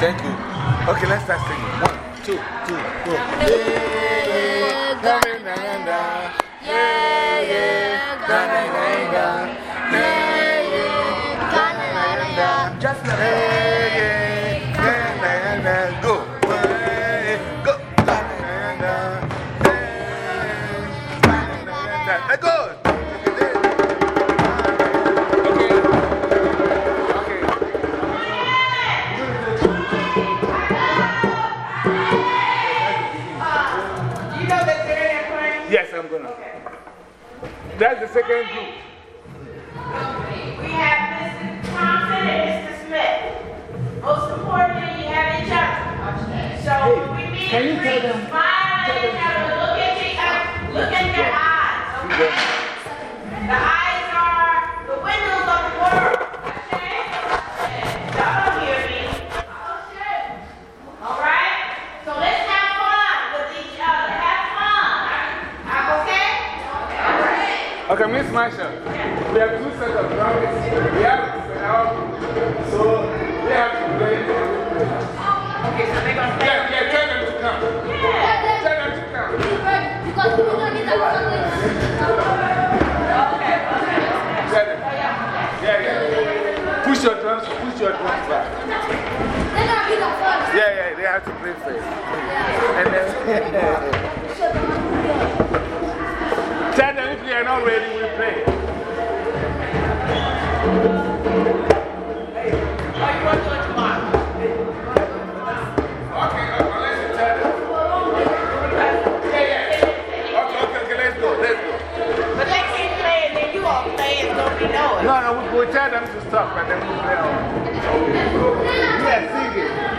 Thank you. Okay, let's start singing. One, two, two, go. Yeah, down, down. Yeah, yeah, down, down. Yeah, yeah, down, down. Just like That's the second group. We have Mr. Thompson and Mr. Smith. Most importantly, you have each other. So when we meet can you tell them- smile at each other, look at each other, look at their eyes. Okay? The eyes Miss Marshall, we have two sets of drums. We have to set out, so we have to play. Okay, so they're going to play. Yeah, yeah, tell them to come. Tell them to come. Because we're going to get that Tell them. Oh, yeah, yeah. Push your drums, push your drums back. They're going be the first. Yeah, yeah, they have to play first. And then, tell them if they are not ready, we play. Oh, it? Yeah, yeah. And be. No, no, we, we tell them to stop and then we play on. We are singing.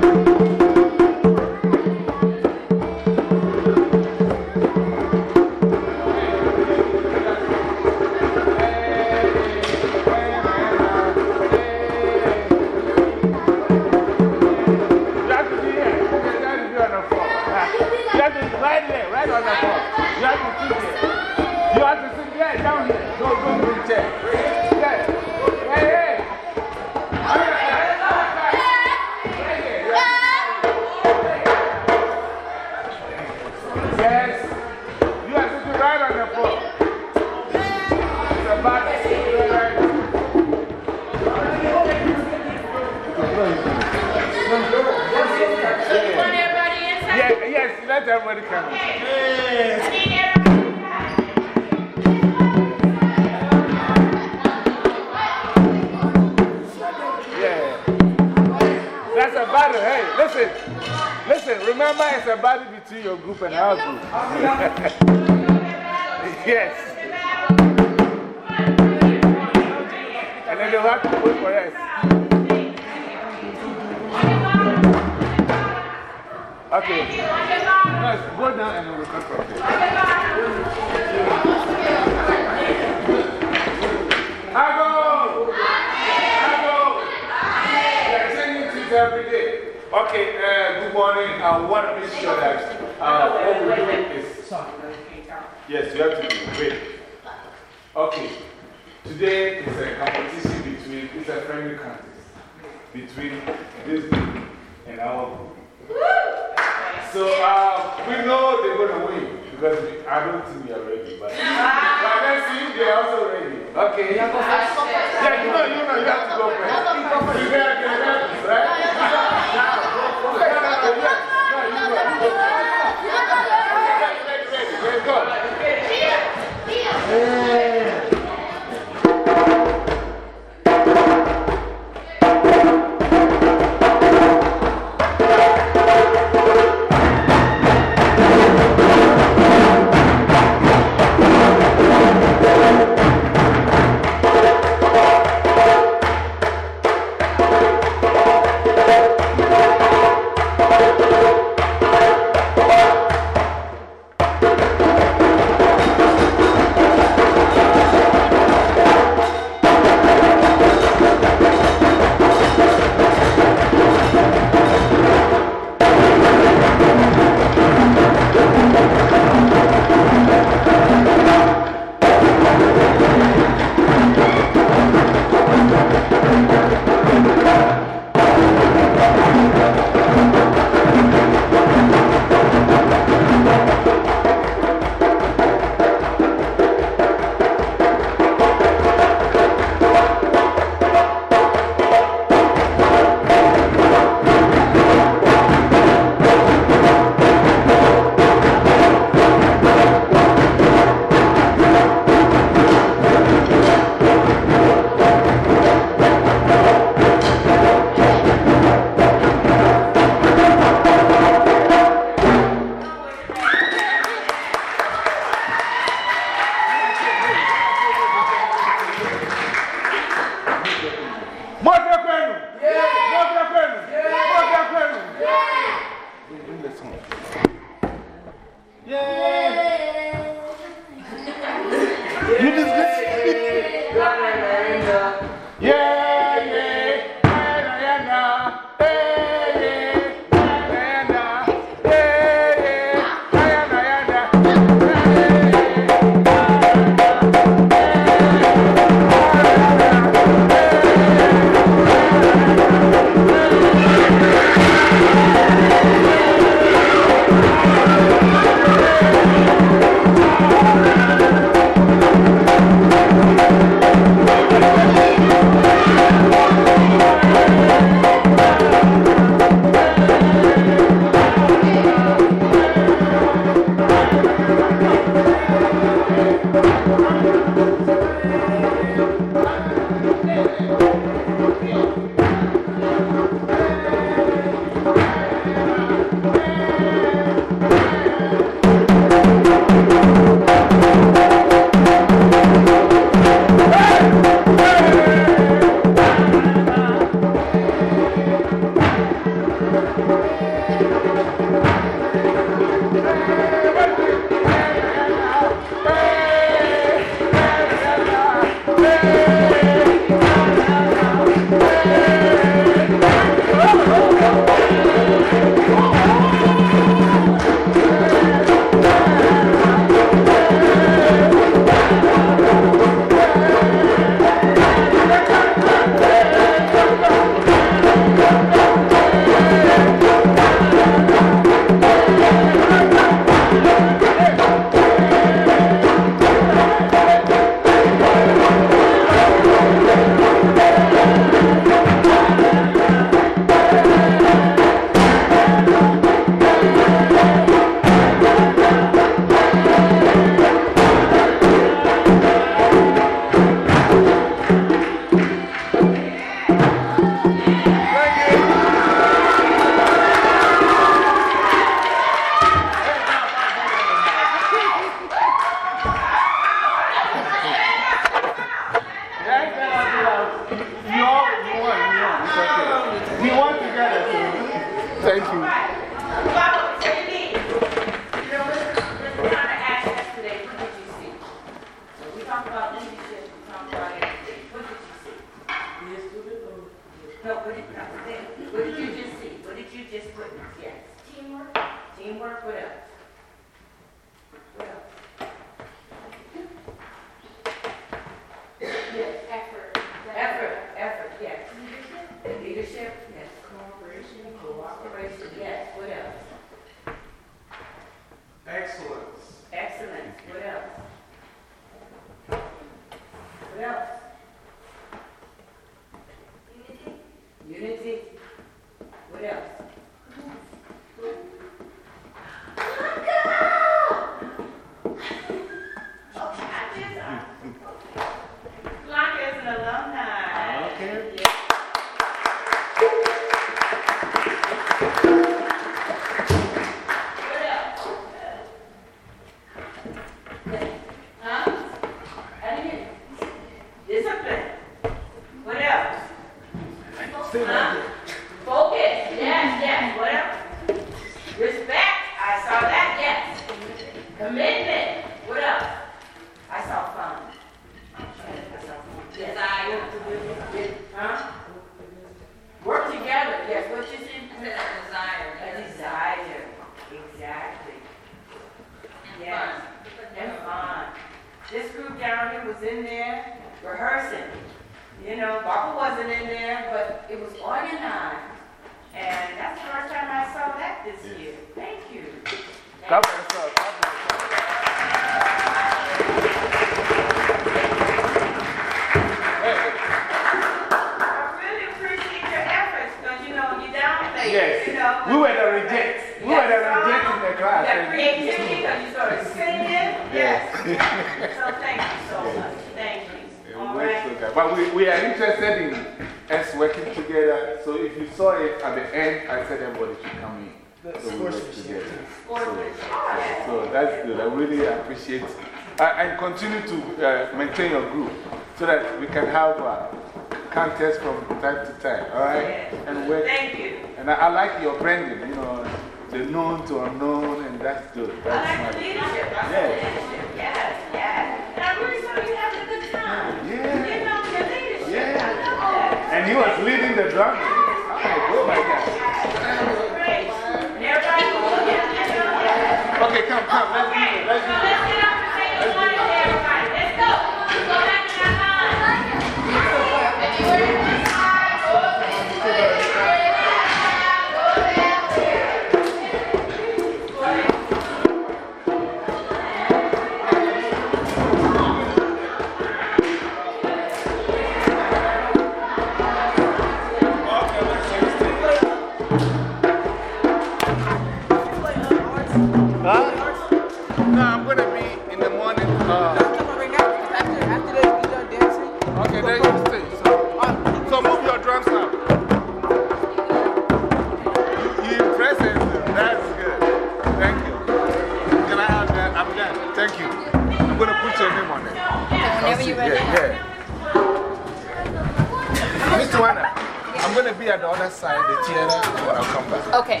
be at the other side, the theater, and I'll come back. Okay.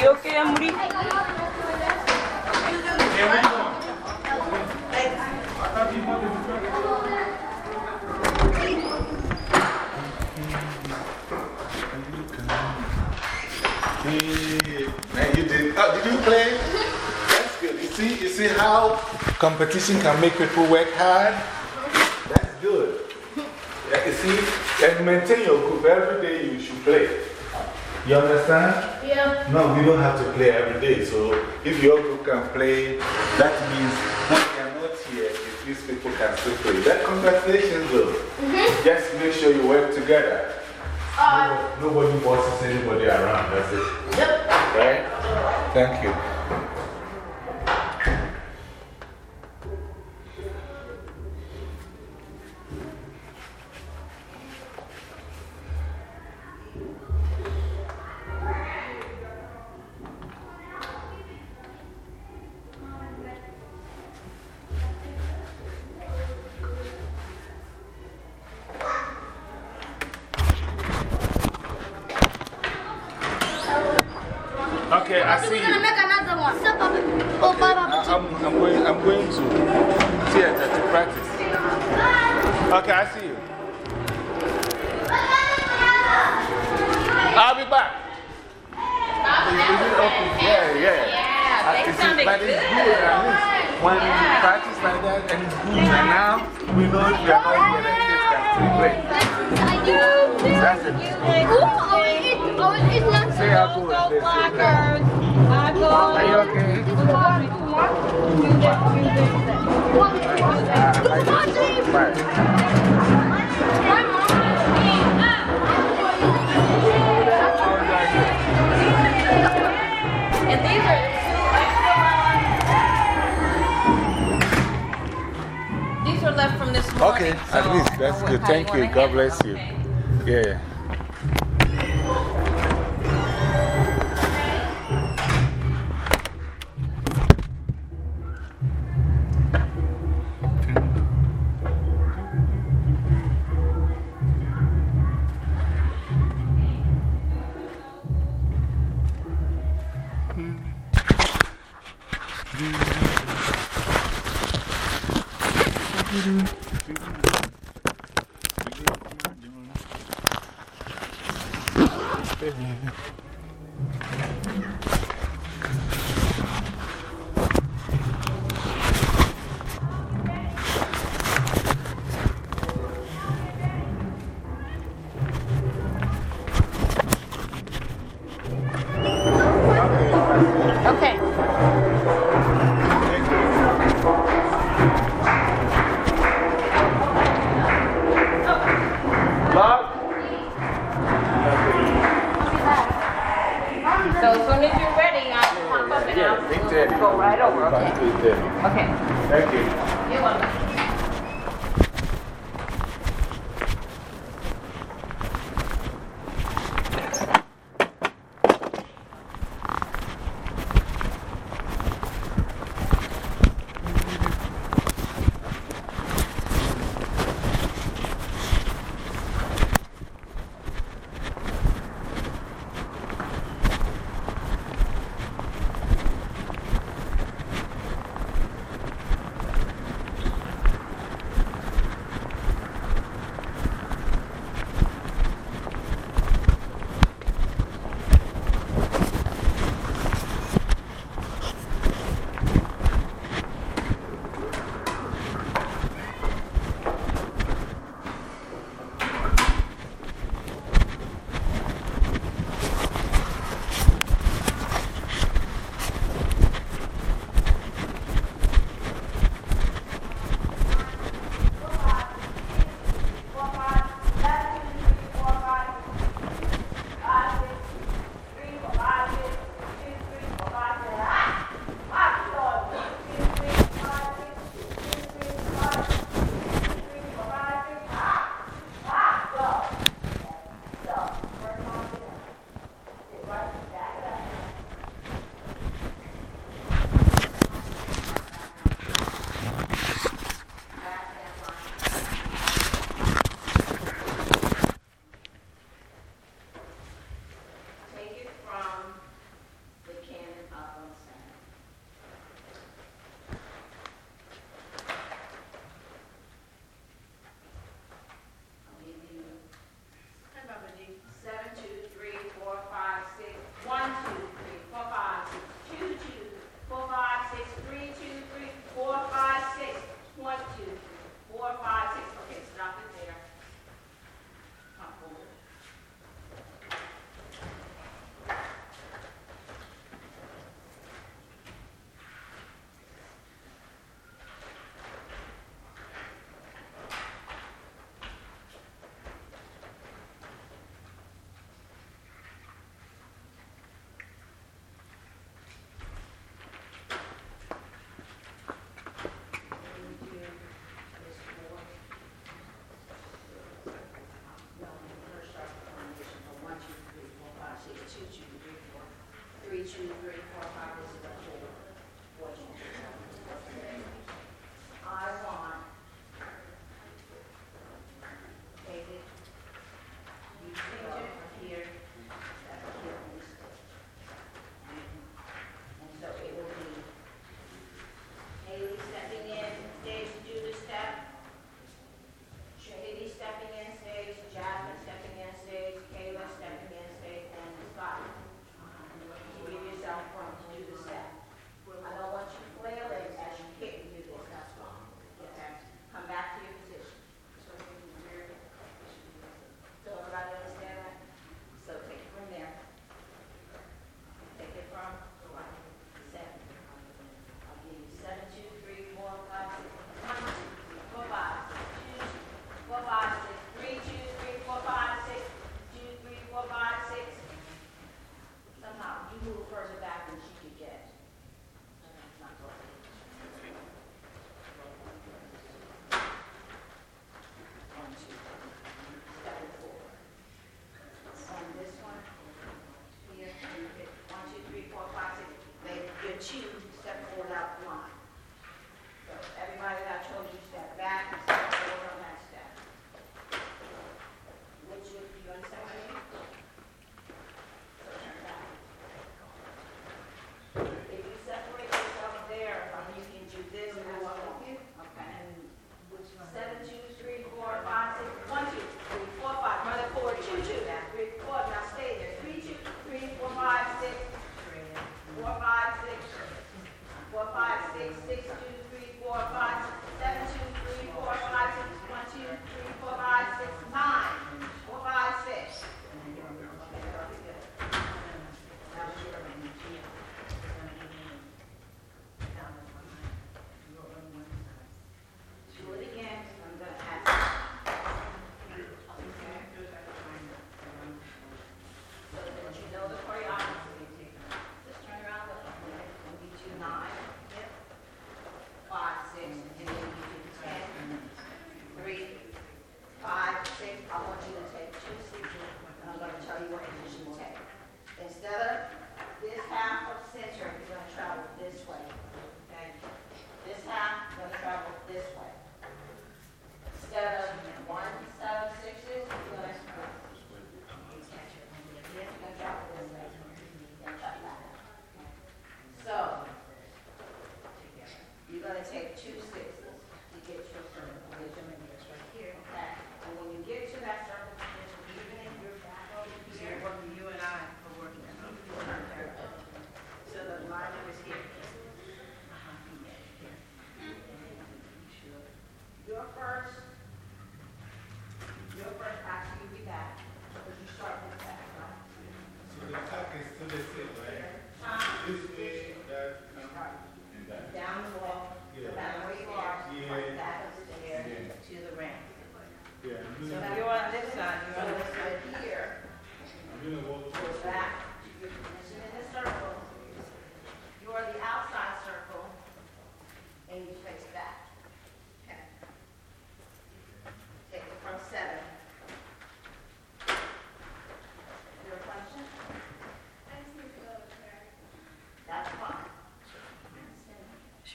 You okay, Amri? Man, you did, oh, did you play? That's good. You see, you see how competition can make people work hard? That's good. Yeah, you see? And maintain your group. Every day you should play. You understand? Yeah. No, we don't have to play every day. So if your group can play, that means when we are not here, these people can still play. That congratulations, though. -hmm. Just make sure you work together. Uh, nobody, nobody bosses anybody around, that's it. Yep. Right? Thank you.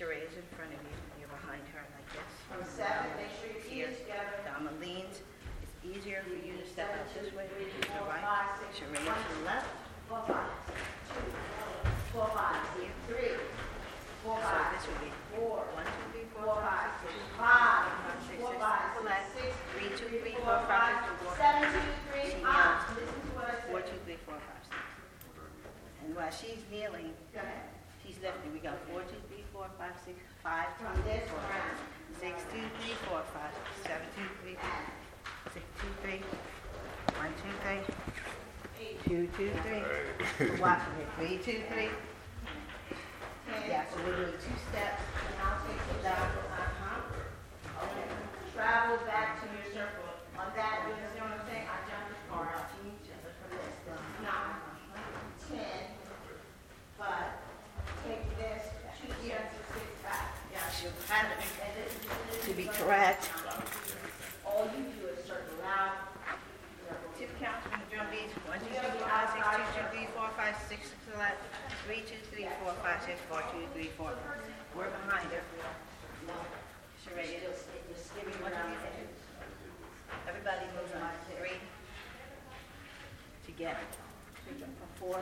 Sheree's in front of you, you're behind her like this. From seven, make sure your feet is together. Dama leans, it's easier for you to step out this way, to the right, Sheree to the left. Four, five, two, four, five, three, four, So five, this would be four, one, two, three, four, four, five, five, six, five, six, four, six, five, to the left. six, Three, two, three, four, four, five, five, six, four. seven, two, three, She ah, kneels. listen to what I Four, said. two, three, four, five, six. And while she's kneeling, Go ahead. she's lifting, we got four, two, three, four, five, six, five, From two, three, this four, around. six, two, three, four, five, seven, two, three, six, two, three, one, two, three, two, two, three. Three, two, three. Yeah, so we're doing two steps. And I'll take you down, uh-huh. Okay, travel back to your circle. On that, you understand what I'm saying? I jumped this far out to each other from this. Nine, ten, but take this two steps to six back. Yeah, she'll have it. And this is- To be correct. All you do is circle out. Two counts from the drum beats, one, two, three, four, five, six, two, two, three, four, five, six, six, eleven, three, two, three, four, five, six, four, two, three, four. We're behind her. Sheree, You're sk- you're skipping What do around. you think? everybody moves on three together. Four,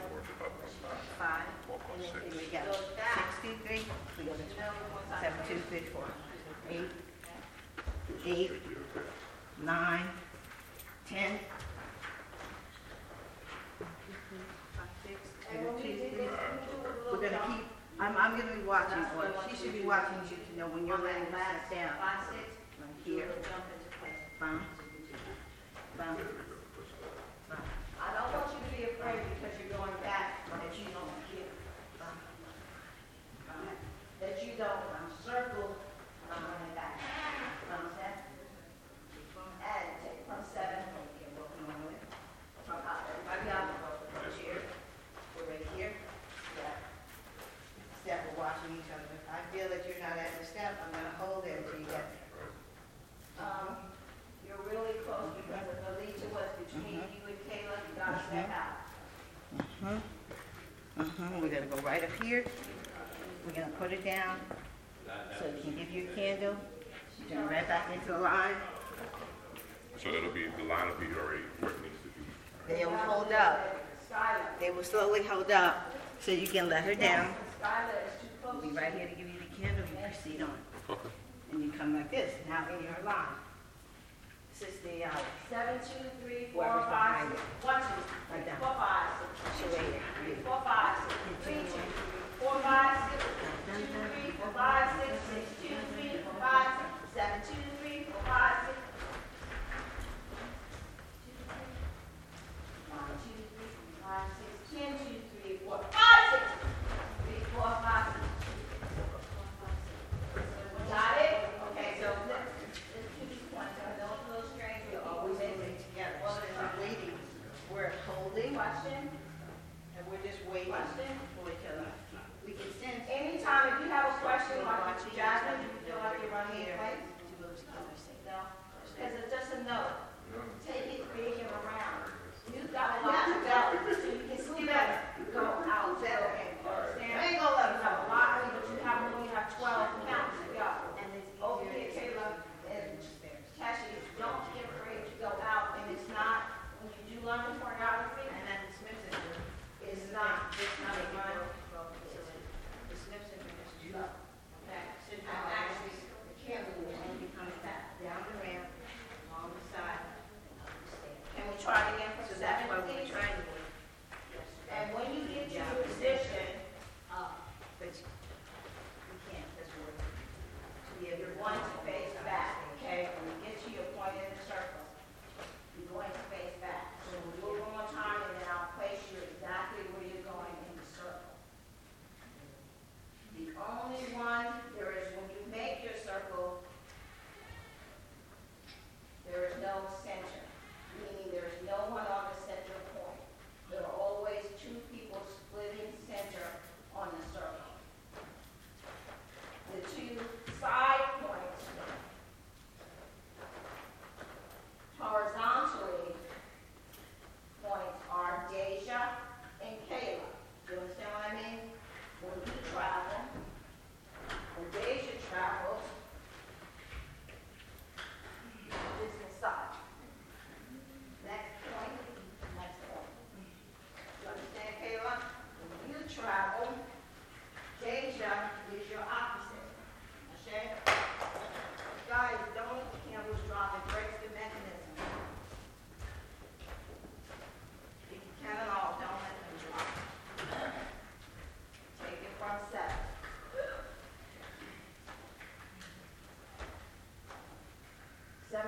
five, and then here we go. Six, two, three, we go this way. Seven, two, three, four. Eight, eight, nine, ten. Five, six, two, two, three. We're gonna keep, I'm, I'm gonna be watching, or she should be watching you to know when you're ready to sit down. Five, six, Right you here, will jump into place. bounce, bounce, bounce. I don't want you to be afraid because you're going back, that you don't get, that you don't circle, um, going back. Understand? And take from seven, from up, everybody up, from here, We're right here. yeah. Step, we're watching each other. If I feel that you're not at the step, I'm gonna hold it until you get there. Um, you're really close because if the lead was between you and Kayla, you gotta step out. Uh-huh, we're gonna go right up here. We're gonna put it down, so you can give you a candle. Turn right back into the line. So it'll be, the line will be already where it needs to be. They will hold up. They will slowly hold up, so you can let her down. Skylar is too close. We'll be right here to give you the candle, you proceed on. And you come like this, now in your line. This is the, uh, Seven, two, three, four, Whoever's five, behind six. One, two, Right three, down. four, five, six. Charade. Three, four, five, six. Three, two, four, five, six. Two, three, four, five, six. Six,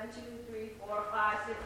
one, two, three, four, five, six,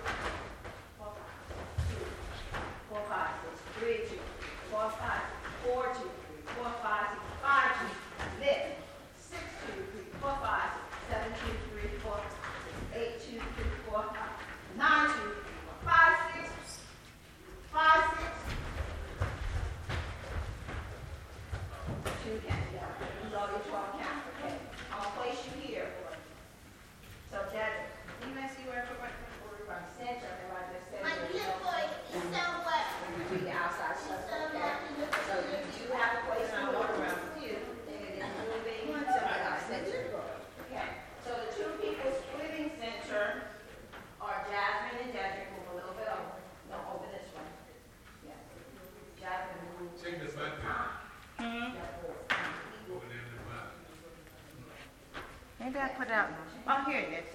that put out? Oh, here it is.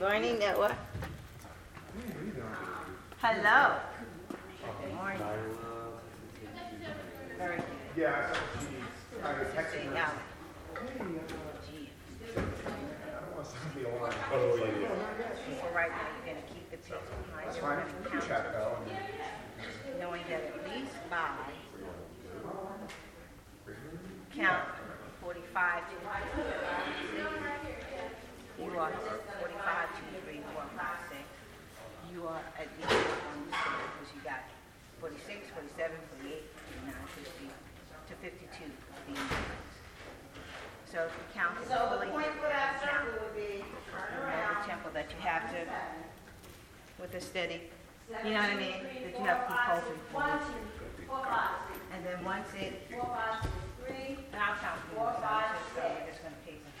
Good morning, Noah. Hello. Good morning. Very good. Yeah, I saw she, I was texting her. Now, Oh, yeah, yeah. for right now, you're gonna keep the picture behind That's you. fine. We're We gonna can count chat though. knowing that at least by count forty-five to you are forty-five, two, three, four, five, six. You are at least on the scale because you got 46, 47, 48, 49, 50 to fifty-two being different. So if you count it So fully, the point for that count circle would be turn you know, around. the tempo that you have to, with a steady, you know what I mean? That you have to keep pulsing. One, two, four, five, six, And then once it, four, five, six, three, and I'll count for you, Four, so five, I'm just, so we're just gonna pace it.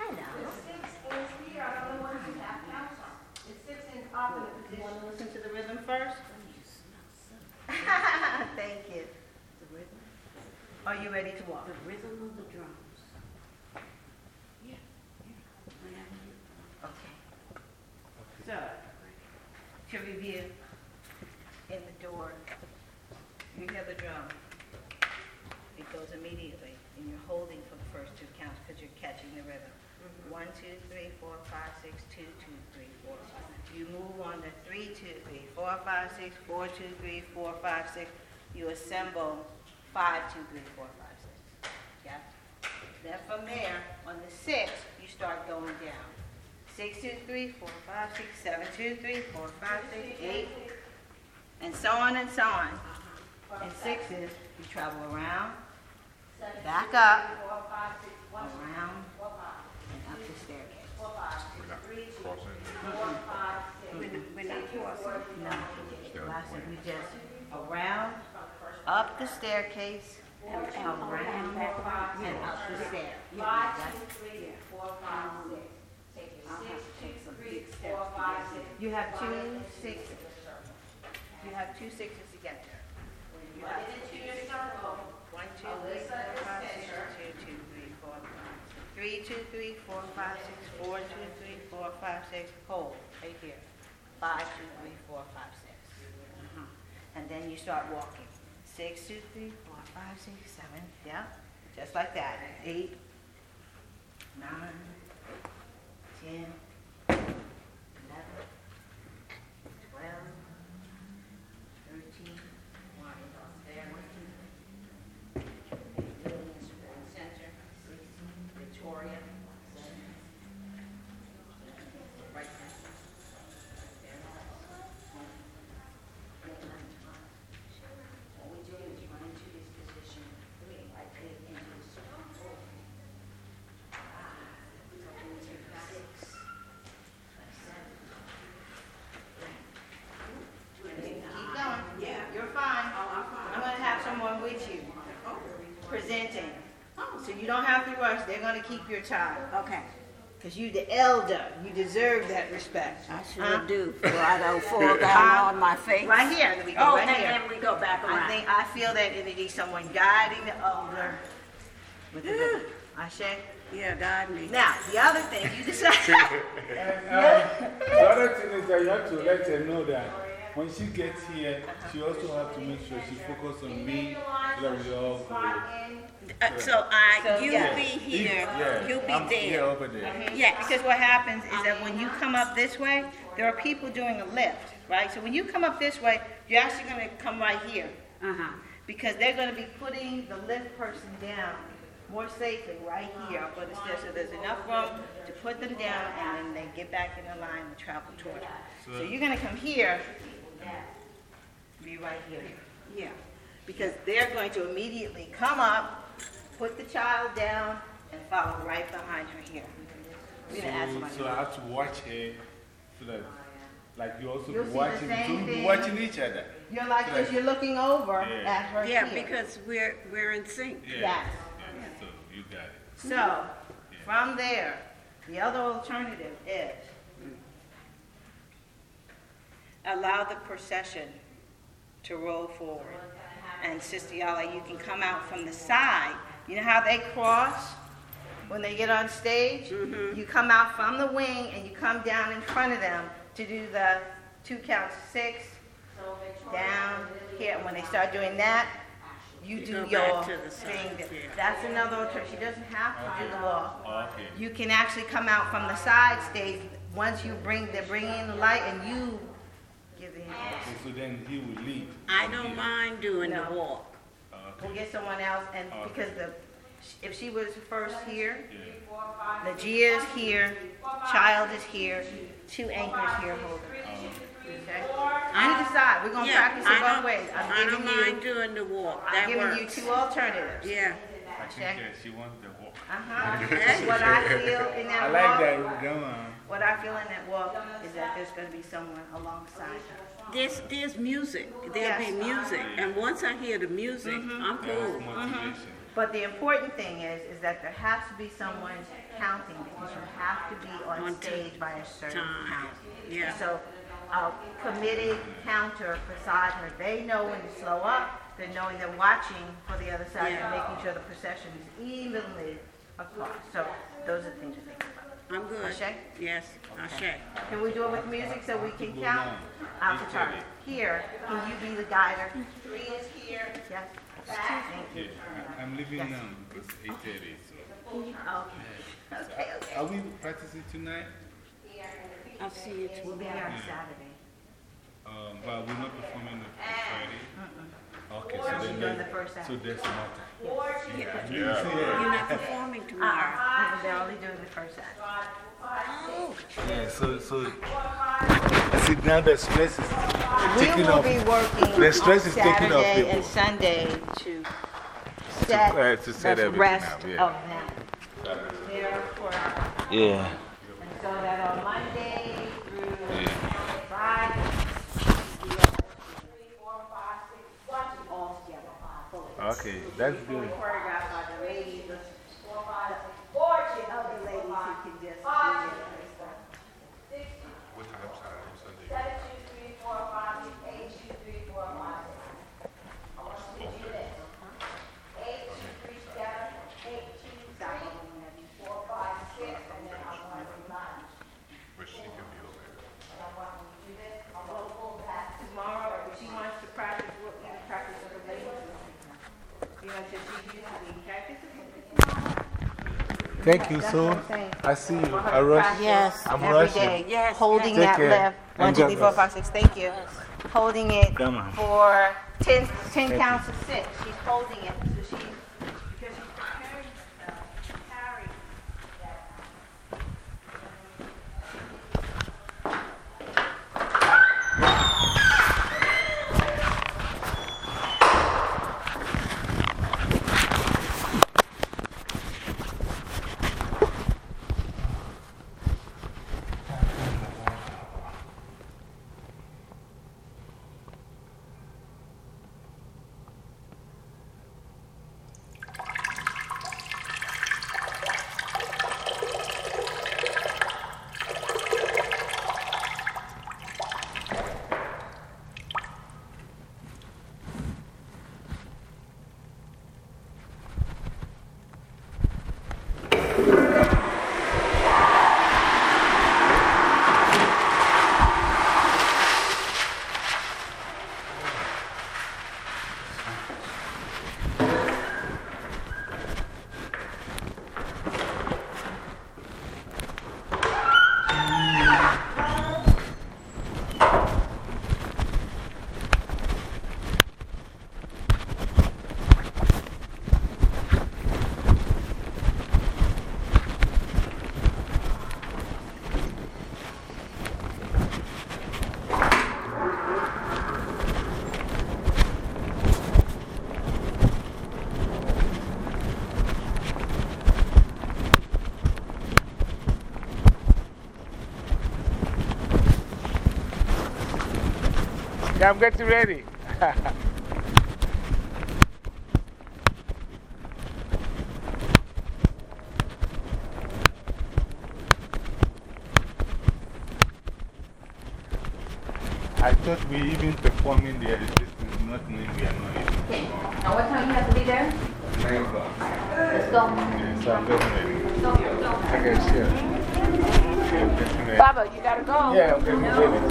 Hello. six is here, I don't know what you have counts on. It's six in opposite You position. wanna listen to the rhythm first? Oh, Thank you. Are you ready to walk? The rhythm of the drums. Okay. So, to review, in the door, you hear the drum. It goes immediately, and you're holding for the first two counts because you're catching the rhythm. One, two, three, four, five, six, two, two, three, four, five. You move on to three, two, three, four, five, six, four, two, three, four, five, six. You assemble five, two, three, four, five, six. Yeah? Then from there, on the six, you start going down. Six, two, three, four, five, six, seven, two, three, four, five, six, eight, and so on and so on. And sixes, you travel around, back up, Four, five, six, one, two, around, and up the staircase. four, five, six, three, two, Crossing. Mm-hmm. four, five, six. We're not crossing. No, last we just around, up the staircase, and around, and up the stair. Two, two, six. You have two sixes. You have two sixes to get there. Into circle. one, two, three, four, five, six, two, two, three, four, five, six. Three, two, three, four, five, six, four, two, three, four, five, six, hold, right here. Five, two, three, four, five, six. And then you start walking. Six, two, three, four, five, six, seven, yeah, just like that. Eight, nine, ten, eleven, twelve, thirteen, one, there, Williams Center, sixteen, Victoria, seven. Right there. What we do is run into this position, three, right there into the circle. Five, into six, seven. Keep going. Yeah. You're fine. I'm gonna have someone with you, presenting. So you don't have to rush, they're gonna keep your child. Okay, Cause you the elder, you deserve that respect. I Huh? sure do, for I don't fall down on my face. Right here, we go Oh, right and here. then we go back around. I around. think, I feel that it needs someone guiding the elder with the rhythm. Ashe? Yeah, guide me. Now, the other thing, you decide. And um, the other thing is that you have to let them know that when she gets here, she also have to make sure she focus on me so that we all go. Uh, So I, So, you yeah. be here, Yeah, you be I'm there. over there. Yes. Because what happens is that when you come up this way, there are people doing a lift, right? So when you come up this way, you're actually gonna come right here. Uh-huh. because they're gonna be putting the lift person down more safely right here up on the stairs, so there's enough room to put them down, and then they get back in the line and travel toward it. So you're gonna come here, be right here. Yeah, because they're going to immediately come up, put the child down, and follow right behind her here. We're gonna ask So, somebody. so I have to watch her so that, oh, like you also You'll be watching, so be watching each other. You're like this, you're looking over Yeah. at her Yeah, here. because we're, we're in sync. Yeah. Yes. Yeah, so you got it. So, from there, the other alternative is allow the procession to roll forward. And Sister Yala, you can come out from the side. You know how they cross when they get on stage? Mm-hmm. You come out from the wing and you come down in front of them to do the two counts, six, down, here. And when they start doing that, you You do your to thing. yeah. That's another alternative. She doesn't have to do the walk. Oh, okay. You can actually come out from the side stage once you bring the bring in the light and you give. So, so then he will lead. I don't mind doing the No. walk. We'll get someone else and because the if she was first here, Yeah. the Gia is here, child is here, two anchors here holding. Okay? You decide. We're gonna Yeah, practice I it both don't- ways. I'm I giving don't mind you doing the walk. I'm That giving you works. two alternatives. Yeah. I think Okay. that she wants the walk. Uh-huh. What I feel in that walk. I like walk, that. Go on. what I feel in that walk is that there's gonna be someone alongside her. There's, there's music. There'll be Yes. music. And once I hear the music, mm-hmm. I'm That's cool. motivation. Mm-hmm. But the important thing is, is that there has to be someone counting because you have to be on On stage by a certain time. count. Yeah. So a committed counter beside her, they know when to slow up, they're knowing they're watching for the other side Yeah. and making sure the procession is evenly across. So those are the things to think about. I'm good. Ashe? Yes, Ashe. Can we do it with music so we can count? down. I'll Each try. other. Here, can you be the guider? Three is here. Yes. Thank Yeah, you. I- I'm leaving Yes. now because 8.30. So. Okay. Okay, okay. Are we practicing tonight? I'll see you We'll be here on Saturday. Um, but we're not performing on Friday? Okay, so She's then doing the there's, first so Saturday. there's more time. Yeah. Yeah. You're not performing tomorrow. Uh-uh. They're only doing the first act. Oh, Yeah, so, so, see now the stress is We taking will off. be working The on stress is taking off Saturday people. and Sunday to set uh, to set the rest up, yeah. of them. There Yeah. and so that on Monday through Friday, we are three, four, five, six, bunch all together, fully. Okay, that's good. choreographed by the ladies, the four, five, six, four other ladies who can just do it. What time Saturday, Sunday? Seven, two, three, four, five, six, eight, two, three, four, five, six. I want you to do this. Eight, two, three together, eight, two, three, four, five, six, and then I'm going to nine. But she can be over there. And I want you to do this, I'm going to pull that tomorrow, if she wants to practice, what we practice with the ladies. You know, just she used to be practice. Thank you, That's so I'm saying. I see you. I to rush. Yes. I'm every rushing. day, Yes, Holding yes. that Take care. lift. One, And two, God three, four, bless. five, six. Thank you. Holding it for 10, 10 counts of six. She's holding it. Yeah, I'm getting ready. I thought we even performing there. This is not mean we are not even. Okay. Now, what time do you have to be there? Nine o'clock. Let's go. Yeah, so I'm getting ready. Go, go. I can see it. I'm getting ready. Baba, you gotta go. Yeah, I'm getting ready.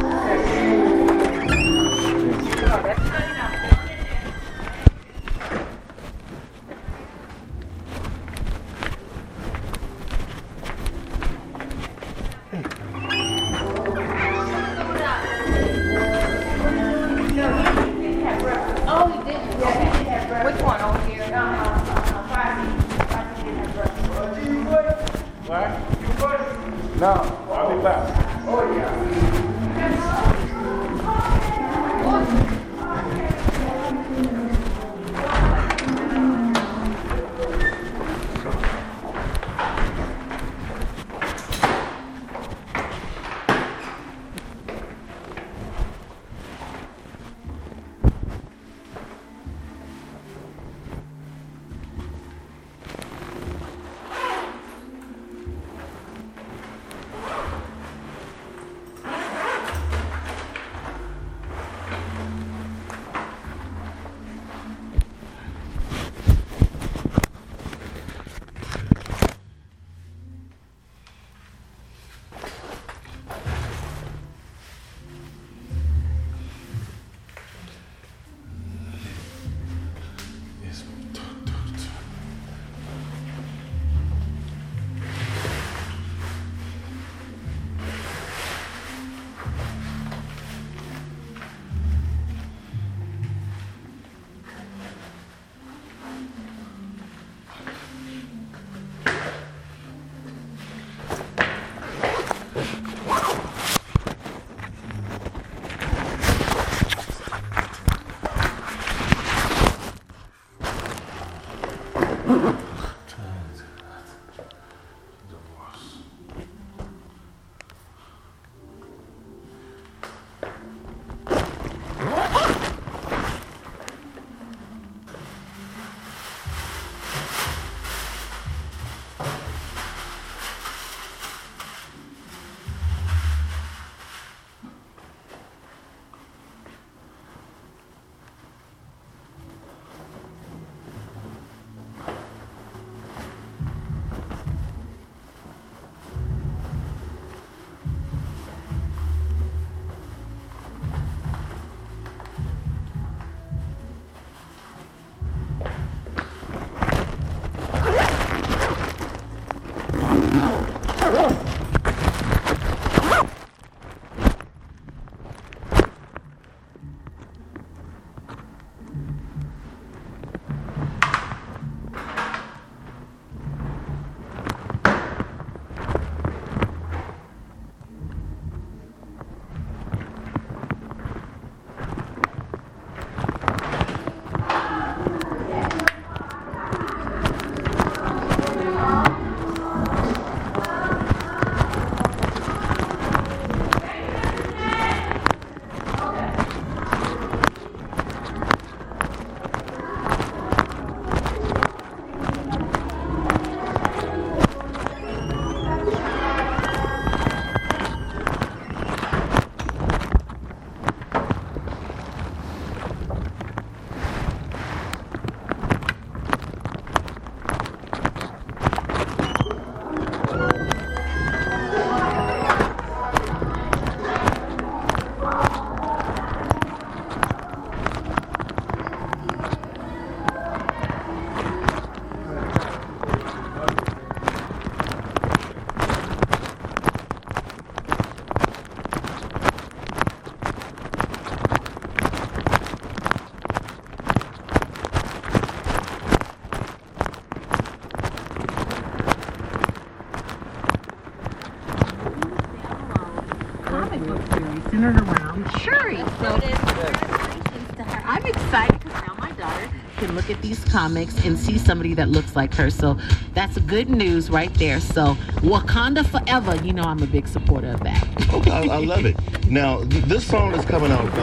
Comics and see somebody that looks like her. So that's good news right there. So Wakanda forever. You know I'm a big supporter of that. Okay, I, I love it. Now, th- this song is coming out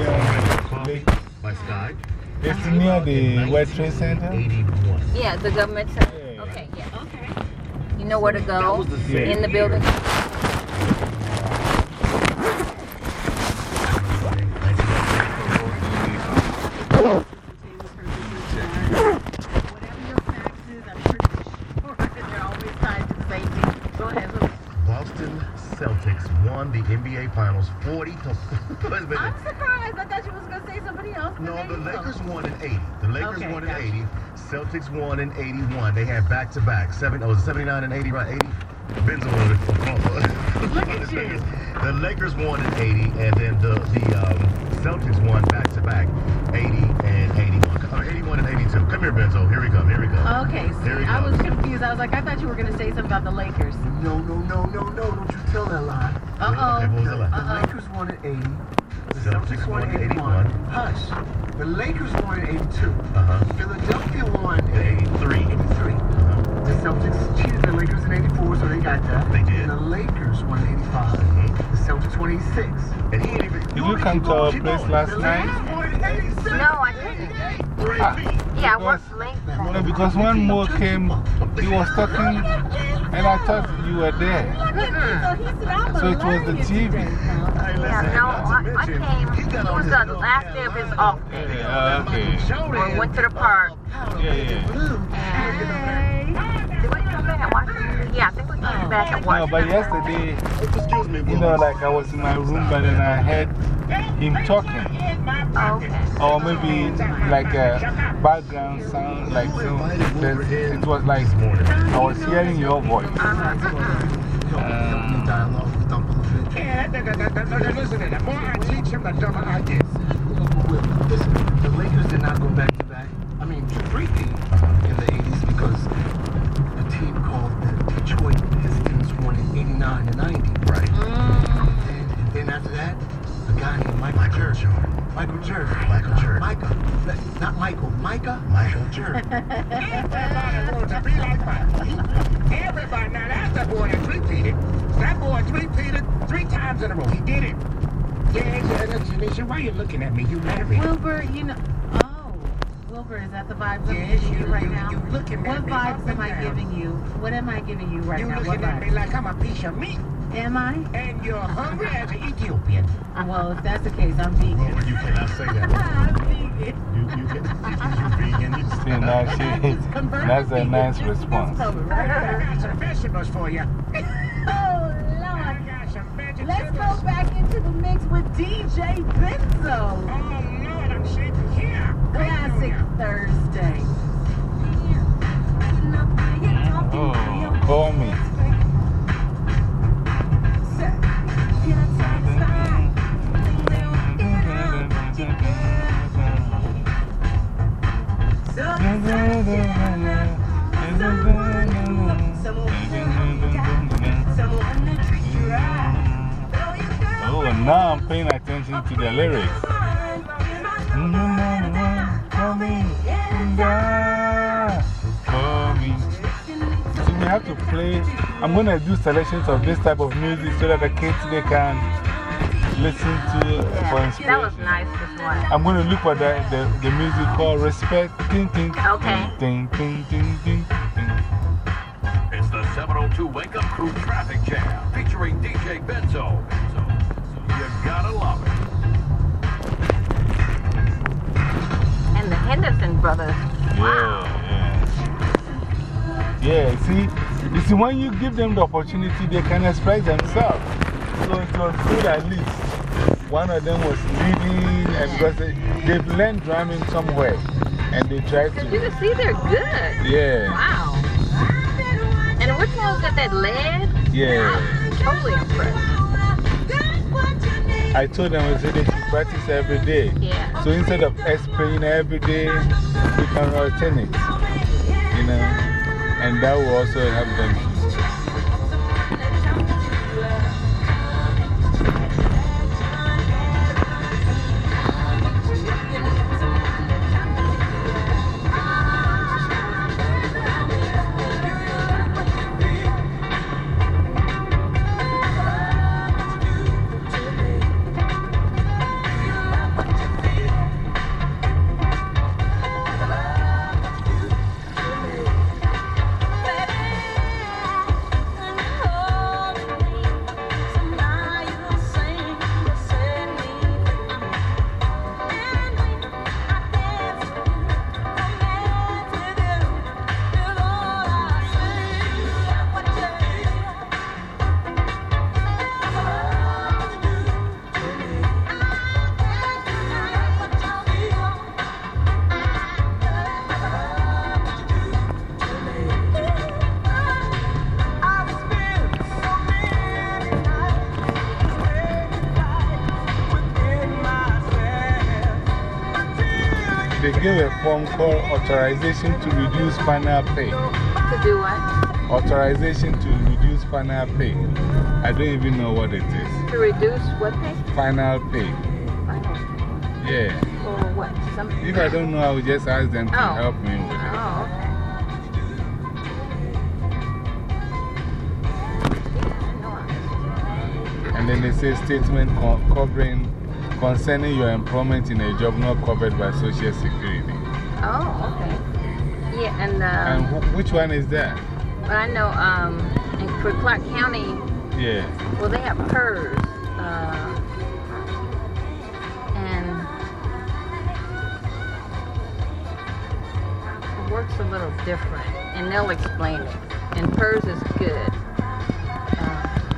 by Sky. It's near the World Trade Center. Yeah, the government center. Okay, yeah. Okay. You know where to go in the building? Finals 40 to. Wait a minute. I'm surprised. I thought you was going to say somebody else. No, the Lakers won in 80. The Lakers Okay, won in gotcha. 80. Celtics won in 81. They had back to back. Seven, oh, was it 79 and 80, right? 80? Benzo. Look at you. The Lakers won in 80, and then the, the um, Celtics won back to back 80 and 81. Uh, 81 and 82. Come here, Benzo. Here we go. Here we go. Okay, see, Here we I go. was confused. I was like, I thought you were going to say something about the Lakers. No, no, no, no, no. Don't you tell that lie. Uh-oh. Okay, what was the lie? Uh-oh. Lakers won in 80. The Celtics Celtics won won in in 81. Hush. The Lakers won in 82. Uh-huh. Philadelphia won in In 83. 83. Uh-huh. The Celtics cheated the Lakers in 84, so they got that. They did. And the Lakers won in 85. Mhm. The Celtics won 86. And he ain't even. Did you come to our place last The night? Lakers won in 86. No, I didn't. Ah, Yeah, I was worked late. no, because when Mo came, he was talking, and I thought you were there. So it was the TV. Yeah, no, I, I came. It was the last day of his off day. Yeah, okay. We went to the park. Yeah, yeah. And Yeah, I think we came back and No, but yesterday, Excuse me, you know, like I was in my room, but then I heard him talking. Oh, okay. Or maybe like a background sound, like so, there's- it was like I was hearing your voice. Um, Dialogue with Dumbledore. Listen, the more I teach him, the dumber I get. Listen, the Lakers did not go back to back. I mean, three feet 89 and 90. Right. Mm. And, and then after that, a guy named Michael, Michael Jordan. Jordan. Michael Jordan. Michael uh, Jordan. Micah. Not Michael. Micah. Michael Jordan. Everybody wants to be like Mike. Everybody. Now, that's the boy that three-peated. That boy three-peated three times in a row. He did it. Yeah, yeah, yeah, Janisha, why you looking at me? You married. Wilbur, you know. Wilbur, is that the vibes I'm Yes, giving you you- right you- now? you looking at what me vibes am I down. giving you? What am I giving you right now? You now? What looking at me like I'm a piece of meat. Am I? And you're hungry as an Ethiopian. Well, if that's the case, I'm vegan. Well, you cannot say that. I'm vegan. You, you, can, you, you vegan. You see, now she, that's a nice response. I got some vegetables for you. Oh, I Lord. got some vegetables. Let's go back into the mix with DJ Benzo. Oh, Lord, I'm shaking here. Classic Thursday. Oh, call me. Oh, now I'm paying attention to the lyrics. Have to play. I'm going to do selections of this type of music so that the kids they can listen to uh, for inspiration. That was nice this morning. I'm going to look for the, the, the music called Respect. Ding, ding, Okay. ding, ding, ding, ding, ding. It's the 702 Wake Up Crew Traffic Jam featuring DJ Benzo. You gotta love it. And the Henderson brothers. Yeah, yeah. Yeah, see, you see, when you give them the opportunity, they can express themselves. So it was good at least. One of them was leading, and because they, they've learned drumming somewhere, and they tried to. You can see they're good. Yeah, Wow. And which one was that, that lead? yeah. I'm totally impressed. I told them I said they should practice every day. Yeah. So instead of us every day, we can alternate. You know, and that will also help them. Authorization to reduce final pay. To do what? Authorization to reduce final pay. I don't even know what it is. To reduce what pay? Final pay. Final. Yeah. Or what? Some, If I don't know, I will just ask them to Oh. help me with it. Oh, okay. And then they say statement co covering concerning your employment in a job not covered by Social Security. Oh, okay. Yeah, and, And uh, wh which one is that? but I know um, in, for Clark County, Yeah. well, they have PERS. Uh, and it works a little different. And they'll explain it. And PERS is good.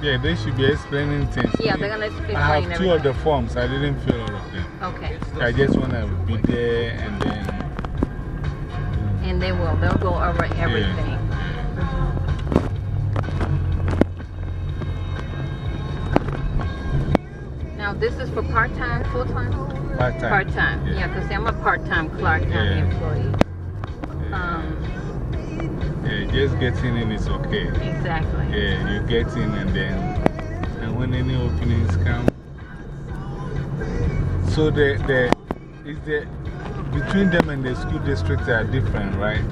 Yeah, they should be explaining things. Yeah, they're gonna explain I have two of the forms. I didn't fill all of them. Okay. I just want to be there. And they will. They'll go over everything. Now, this is for part time, full time? Part time. Part time. Yeah, because I'm a part time Clark County Yeah. employee. Um, Yeah, just getting in is okay. Exactly. Yeah, you get in and then. And when any openings come. So the, the, is the, between them and the school districts are different, right?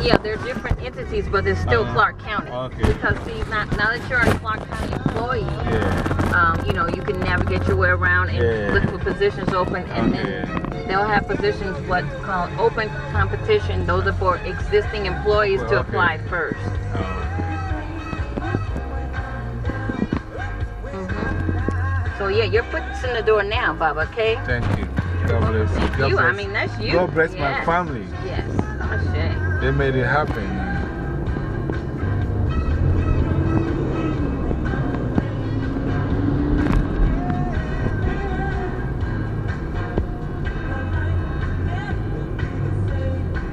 yeah, they're different entities, but they're still Uh, Clark County. okay. Because, see, now, now that you're a Clark County employee, Yeah. um, you know, you can navigate your way around and Yeah. look for positions open, and then they'll have positions what's called open competition. Those are for existing employees to Well, okay. apply first. So yeah, your foot's in the door now, Bob. Okay. Thank you. God bless you. God you. I bless- mean, that's you. God bless my family. Yes. Oh shit. They made it happen.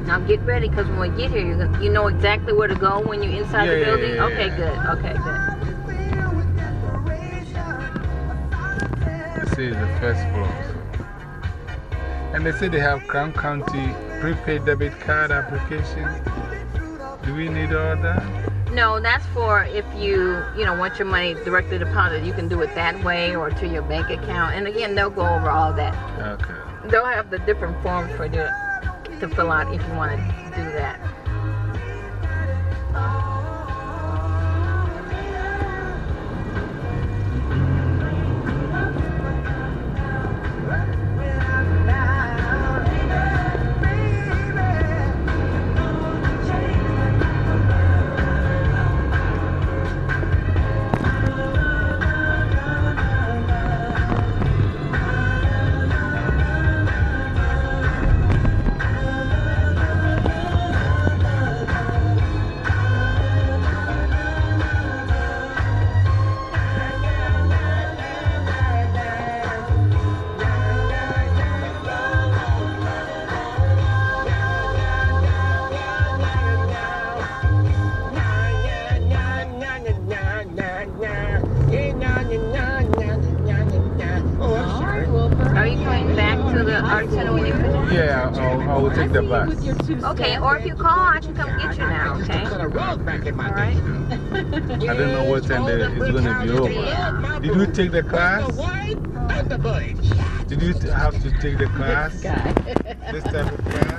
Now get ready, because when we get here, you're you know exactly where to go when you're inside Yeah, the building. yeah, okay, yeah. good. Okay, good. They say it's the first. And they say they have Clark County prepaid debit card application. Do we need all that? No, that's for if you, you know, want your money directly deposited, you can do it that way or to your bank account. And again, they'll go over all that. Okay. They'll have the different forms for you to fill out if you want to do that. Okay, or if you call, I can come get you now, okay? Alright. I don't know what time the- it's going to be over. Did you take the class? Did you have to take the class? This type of class?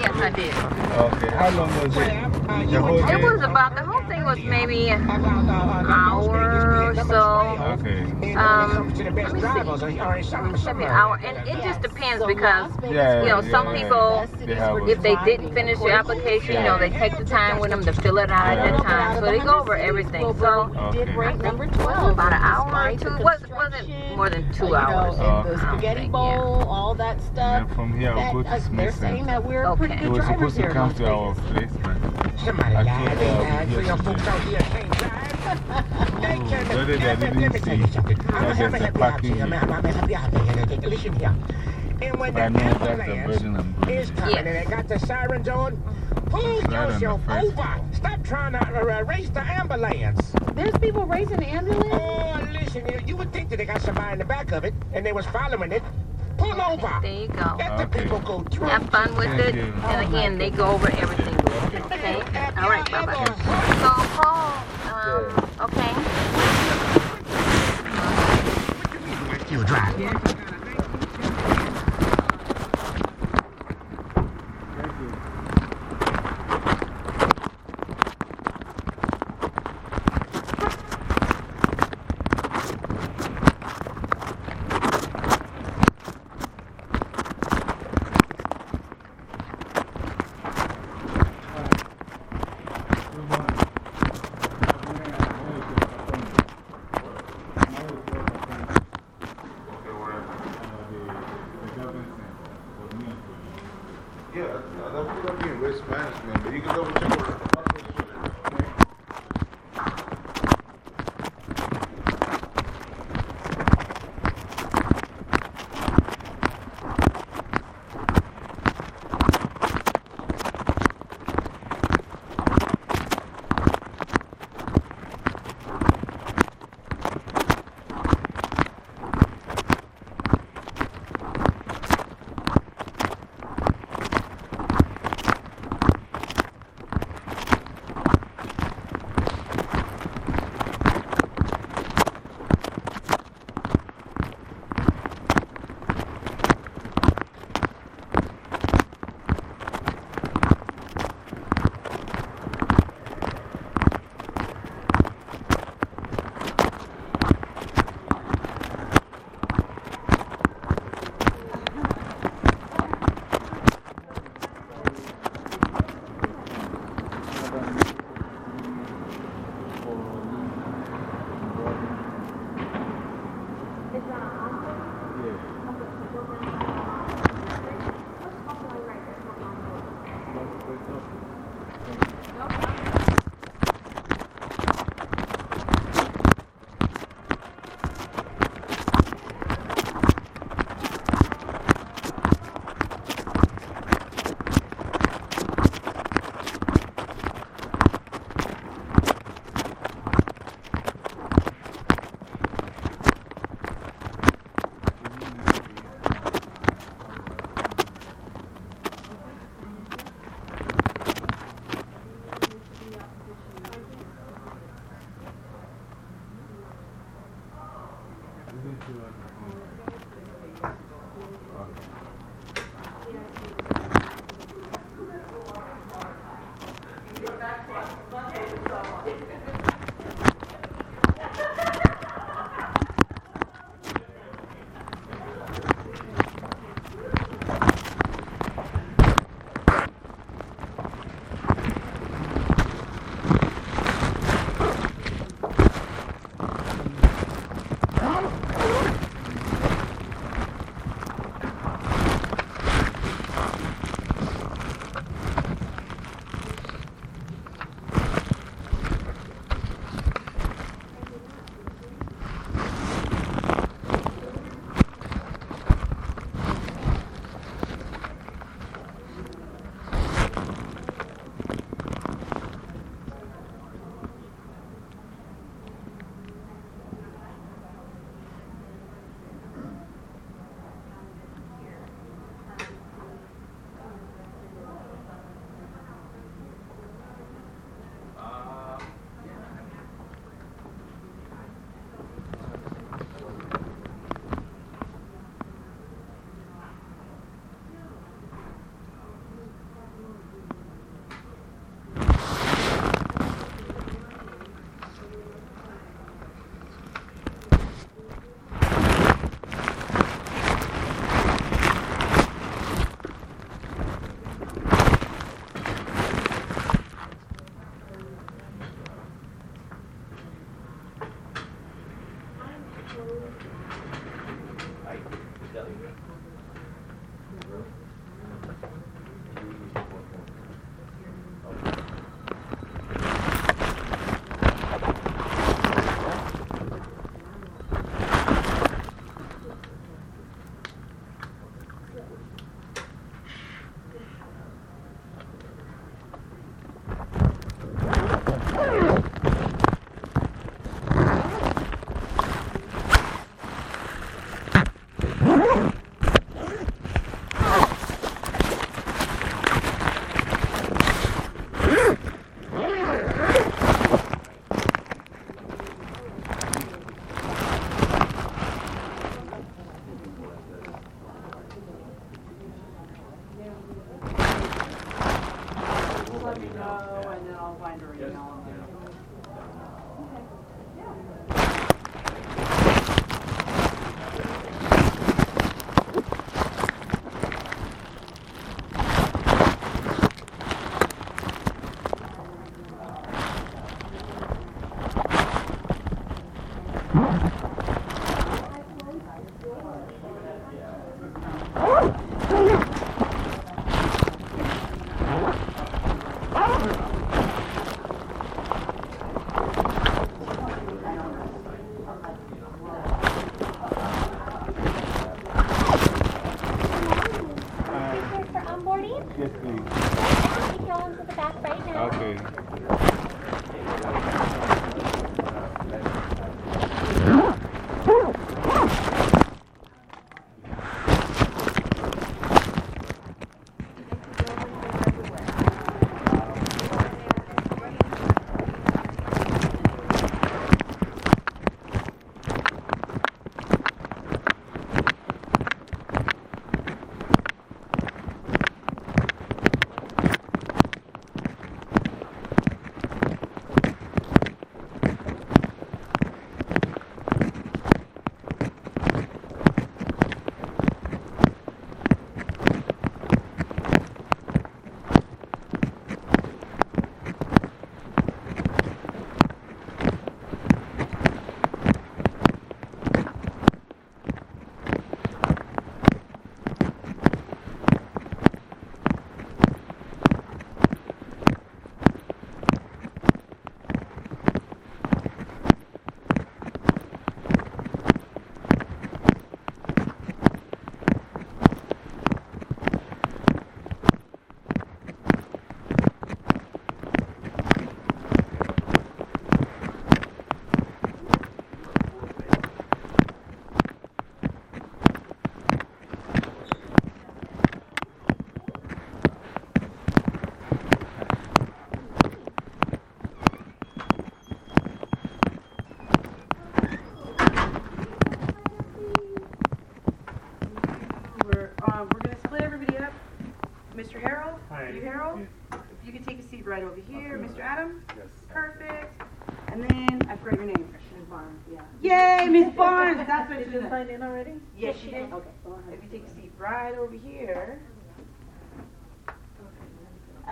Yes, I did. Okay. How long was it? The whole day? It was about, the whole thing was maybe an hour or so. Okay. Um, let me see. Maybe an hour. And it just depends because, Yeah, you know, some yeah, people, they have a- if they didn't finish their application, you know, they take the time with them to fill it out at that time. So they go over everything. So Okay. number 12, about an hour or two. Was, wasn't more than two hours. know, I and the spaghetti think, bowl, all that stuff. And from here, I'll go to uh, They're saying that we're Okay. pretty It good was drivers supposed to come to our place, but Somebody I lied. told They her lied. Three of folks out here can't drive. They can Whether they let me- didn't tell you see something. I'm there's a help out here. I'm here. gonna help you out here. Listen here. And when the know that's the ambulance building I'm going is to. coming and they got the sirens on, pull Right yourself first over. Stop trying to uh, race the ambulance. There's people racing the ambulance? Oh, listen, you, you would think that they got somebody in the back of it and they was following it. Pull pull over. There you go. Let the people go through. Have fun with it. And again, they go over everything. Okay? All right, bye bye. So, Paul, um, okay. You drive.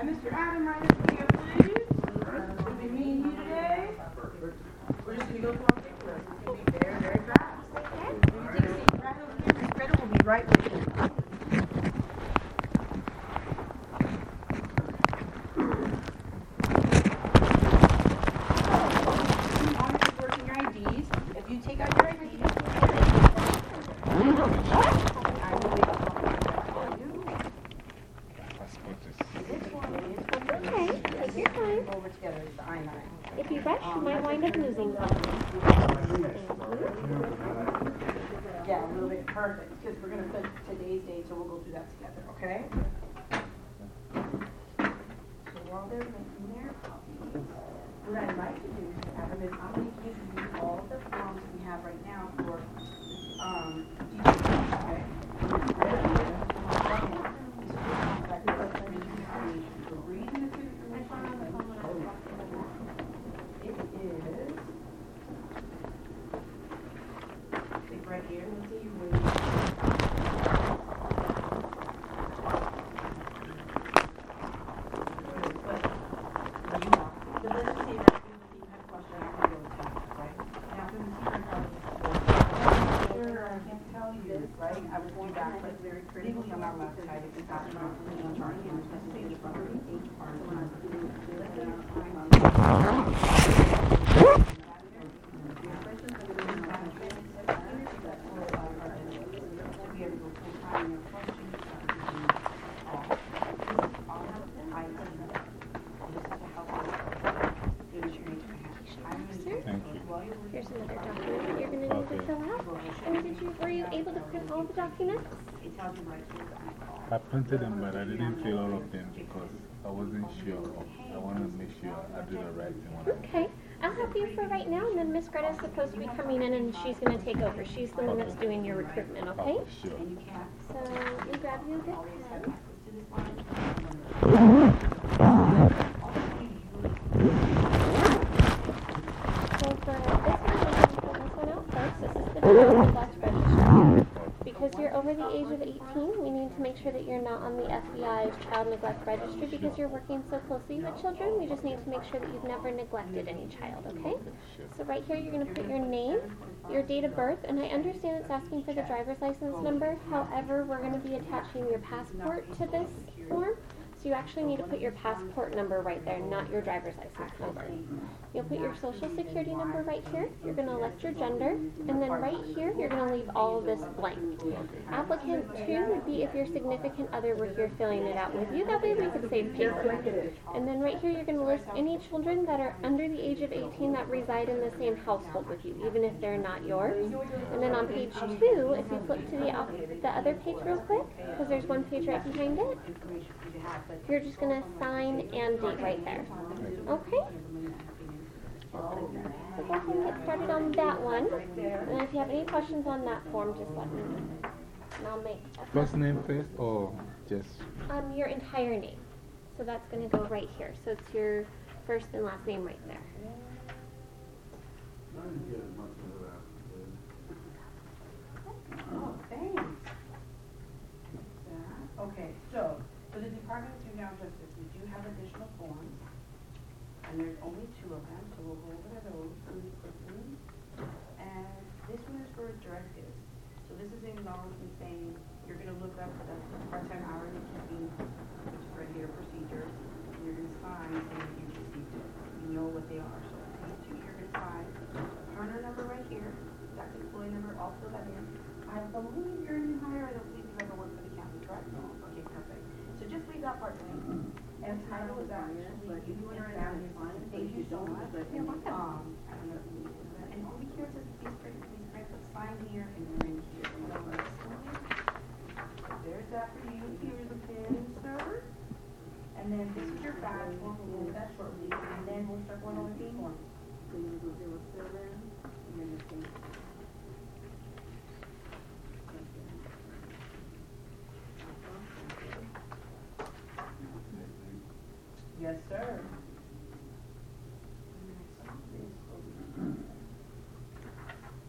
Mr. Adam right sure, I want to make sure I do the right thing. Okay. I'll help you for right now, and then Miss Greta's supposed to be coming in and she's going to take over. She's the one that's doing your recruitment, okay? Oh, sure. So, grab your good pen. So, for this one, we're going to pull this one out first. This is the last registration because you're over the age of 18, we need to make sure that you're not on the FBI's child neglect registry because you're working so closely with children. We just need to make sure that you've never neglected any child, okay? So right here, you're going to put your name, your date of birth, and I understand it's asking for the driver's license number. However, we're going to be attaching your passport to this form. So you actually need to put your passport number right there, not your driver's license number. You'll put your social security number right here. You're going to elect your gender. And then right here, you're going to leave all of this blank. Applicant two would be if your significant other were here filling it out with you. That way we could save paper. And then right here, you're going to list any children that are under the age of 18 that reside in the same household with you, even if they're not yours. And then on page two, if you flip to the, the other page real quick, because there's one page right behind it, you're just going to sign and date right there. Okay? So go ahead and get started on that one. And if you have any questions on that form, just let me know. And I'll make a First name first or just? um, your entire name. So that's going to go right here. So it's your first and last name right there. Oh, thanks. Okay, so, for the Department of Juvenile Justice, we do have additional forms, and there's only two of them, so we'll go over those really quickly. And this one is for directives. So this is acknowledgement saying, you're gonna look up the part-time hourly keeping, which is regular procedures, and you're gonna sign saying you received it. You know what they are, so these two, you're gonna sign. Earner number right here, that employee number, fill that in. I believe you're a new hire, believe you've ever worked for the county, correct? Okay, perfect. So just leave that part blank. And title is actually, you do understand, thank you so much. Um, I don't know you need that. And over here, it says please print, please print, but sign here and then here. There's that for you, here's a pen, sir. And then this is your badge we'll do that shortly, and then we'll start going over the form. So you go zero seven, and then the same. Yes, sir.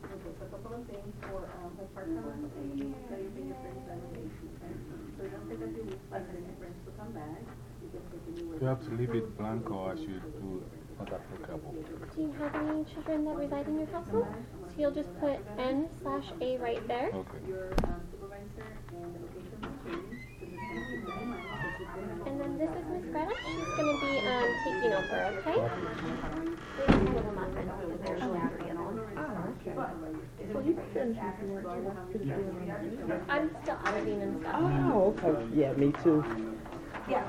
Okay, so a couple of things for, um, the part-time, so your fingerprints validation, okay? So don't take a few weeks for fingerprints to come back. You can take a new. Do you have to leave it blank or I should do not applicable? Do you have any children that reside in your household? So you'll just put N slash A right there. Okay. Your supervisor and the location will change, so just keep that in mind, because you're gonna have. And then this is Miss Greta. She's going to be um, taking over, okay? There's a little muffin because there's laundry and all. Well, you finished your work. I'm still editing and stuff. Oh, okay. Yeah, me too. Yeah.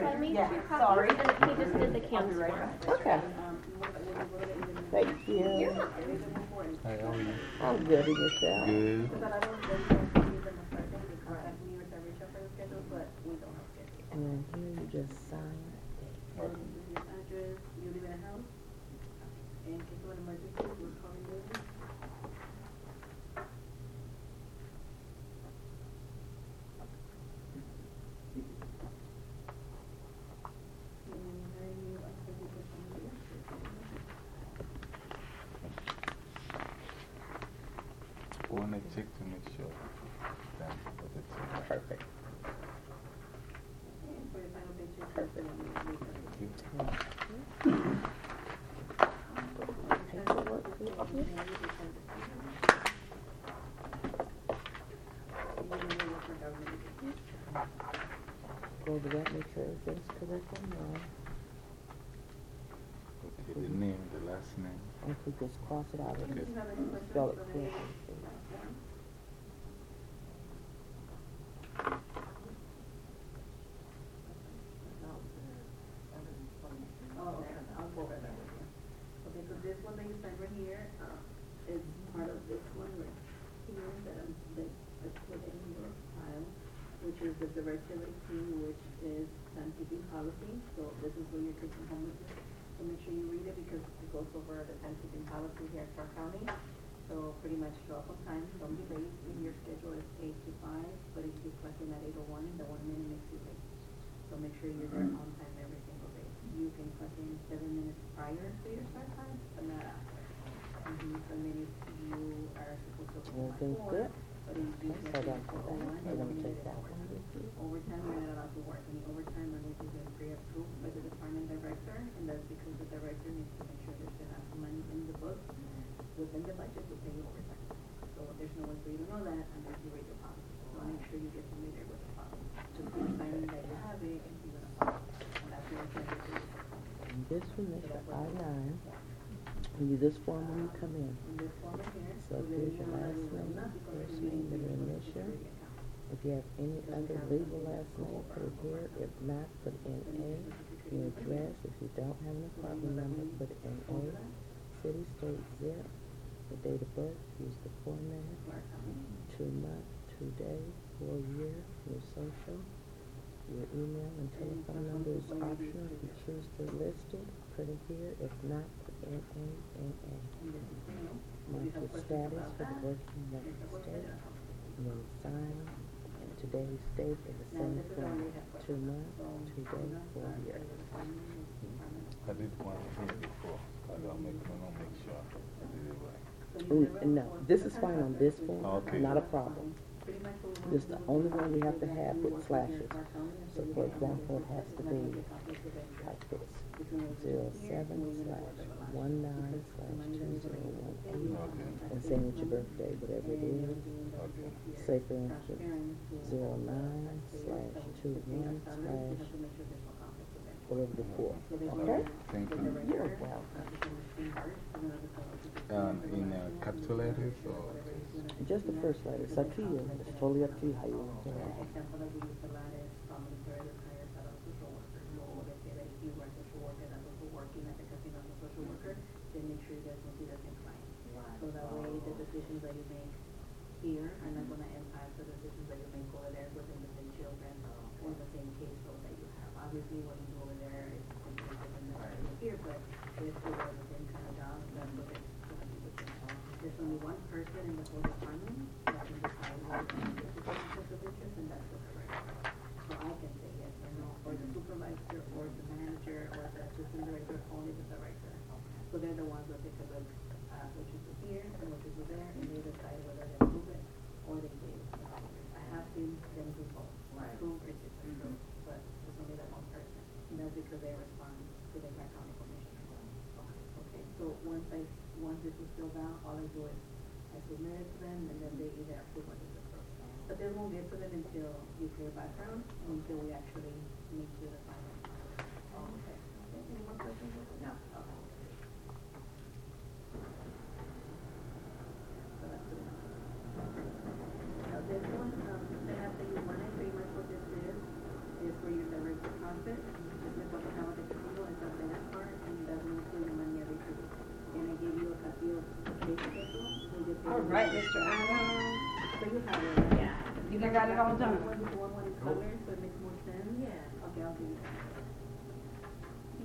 So I made Yeah, two sorry. copies and he just did the cans for us. Okay. Thank you. You're. Hi, how are you? I'm good in yourself. Good. And then here you just sign. And your address, you live in a house? In case of an emergency, we're calling you. I want to check to make sure that everything. Perfect. For your final picture. Perfect. Go over that, make sure everything's correct on there. Okay, the name, the last name. And if we just cross it out and Okay. spell it correctly. Oh, okay, I'll go over that with you. Okay, so this one that you signed right here, uh, is part of this one right here that I'm, that I put in your file, which is the directive eighteen, which is timekeeping policy, so this is what you're taking home with you. So make sure you read it because it goes over the timekeeping policy here at Clark County. So pretty much show up on time, don't be late, and your schedule is eight to five, but if you clock in at eight oh one, the one minute makes you late. So make sure you're there on time every single day. You can clock in seven minutes prior to your start time, but not after. Mhm, so then if you are supposed to open by Everything's So that. You're gonna take that one with? Overtime, you're not allowed to work any overtime unless it's been pre-approved by the department director, and that's because the director needs to make sure there's enough money in the books within the budget to pay overtime. So there's no way for you to know that unless you read the policy. So make sure you get familiar with the policy. To keep signing that you have it and you're gonna follow. And that's your intent to do. And this one is your I nine. You this form when you come in. This form in here, So here's your last name, If you have any other legal last name, put it here. If not, put in A. Your address, if you don't have an apartment number, put in A. City, state, zip. The date of birth, use the format. Two month, two day, four year, your social. Your email and telephone number is optional if you choose to list it. Put it here. If not, put in A, in A. Mark your status for the working United States. And sign. Today's date is the same form. Two months, two days, four year. I did one here before. I don't make, I don't make sure I did it right. No, this is fine on this form, Okay. not a problem. This is the only one we have to have with slashes. So for example, it has to be like this. Zero seven slash one nine slash two zero one eight. And same with your birthday, whatever it is. Say for instance, zero nine slash two one slash whatever before, okay? Thank you. You're welcome. Um, in uh, capital letters or? Just the first letter, it's up to you, it's totally up to you how you want to write like we use the lattice, um, for the hire para social worker, luego de que like you are a social worker, that's also working at the casino as a social worker, then make sure you guys don't see the same client. So that way, the decisions that you make here are not gonna impact the decisions that you make over there within the same children or the same caseload that you have. Obviously, what you do over there is completely different than what you do here, but if you are the same kind of job, then it's gonna be the same. There's only one person in the whole department that can decide whether to make a conflict of interest, and that's the director. So I can say yes or no, or the supervisor, or the manager, or the assistant director, only the director. So they're the ones that take a look, uh, which is here and which is there, and they decide whether they approve it or they give it. I have seen them do both, approve or disapprove, but it's only that one person. And that's because they respond to the Grant County Commissioner. Okay, so once I, filled out, all I do is I submit them and then they either approve or disapprove. But they won't get to them until you clear background and until we actually meet to the final. Oh, okay. Okay, Any more questions? No. Okay. So that's good enough. Now this one, um, they have to use one and pretty much what this is, is for your direct deposit. This is what they have at the casino, it's a bank card, and it doesn't include money every two weeks. And I give you a copy of the pay schedule, so you pay. All right, Mr. Adams. So you have it, right? Yeah. You done got it all done. One, one, one is colored, so it makes more sense. Yeah. Okay, I'll give you that.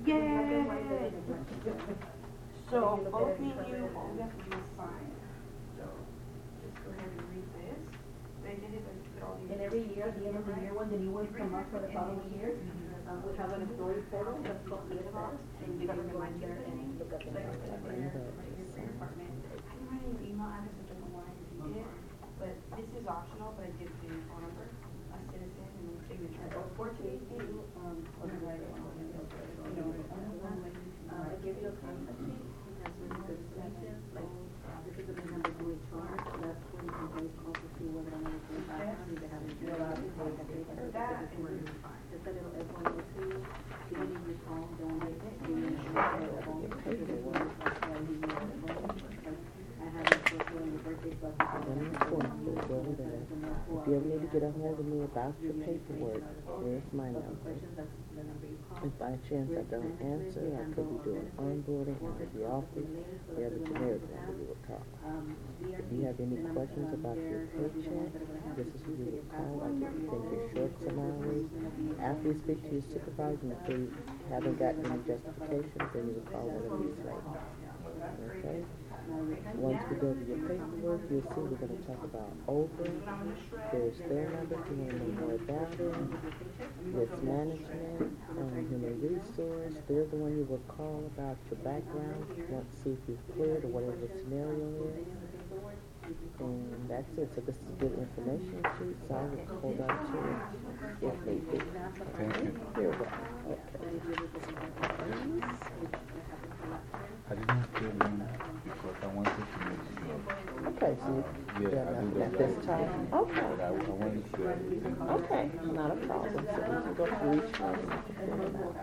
Yay! So both and you, all we have to do is sign. So just go ahead and read this. They did it, took it all the. And every year, at the end of the year, when the new ones come up for the following year, um, we have an employee portal that's called Fiesta, and you can go in there and look the. Up there, right here for your department. I didn't write an email address, I don't know why I did, but this is optional, but I did put in phone number, a citizen, and signature. Unfortunately, um, okay, right, you know, uh, you a contact sheet, it has really good information, like, this is the number to HR, that's when you can always call to see whether or not it's in background, if they have any. Just a little F one O two, even if you call, don't make it, give me a phone, because it was, like, I give you a phone, like, I have a photo on your birthday, so I can. Then it's form, so go over there. If you need to get a hold of me about your paperwork, here's my number. If by chance I don't answer, I could be doing onboarding of the office, the other generic number you will call. If you have any questions about your paycheck, this is who you will call, I can think you're short hours. After you speak to your supervisor, if they haven't gotten any justification, then you will call one of these ladies. Okay? Once we go to your paperwork, you'll see we're gonna talk about over. There's their number if you wanna know more about it. Risk management, um, human resource, they're the one you will call about your background, want to see if you've cleared or whatever the scenario is. And that's it. So this is good information sheet, so I will hold on to it if need be. Thank you. You're welcome. I didn't in because I wanted to make sure. Okay, so you Yeah, you have I nothing did at that this time? time. Okay. But I, I wanted to. Okay, not a problem. So we can go through each one and fill it out.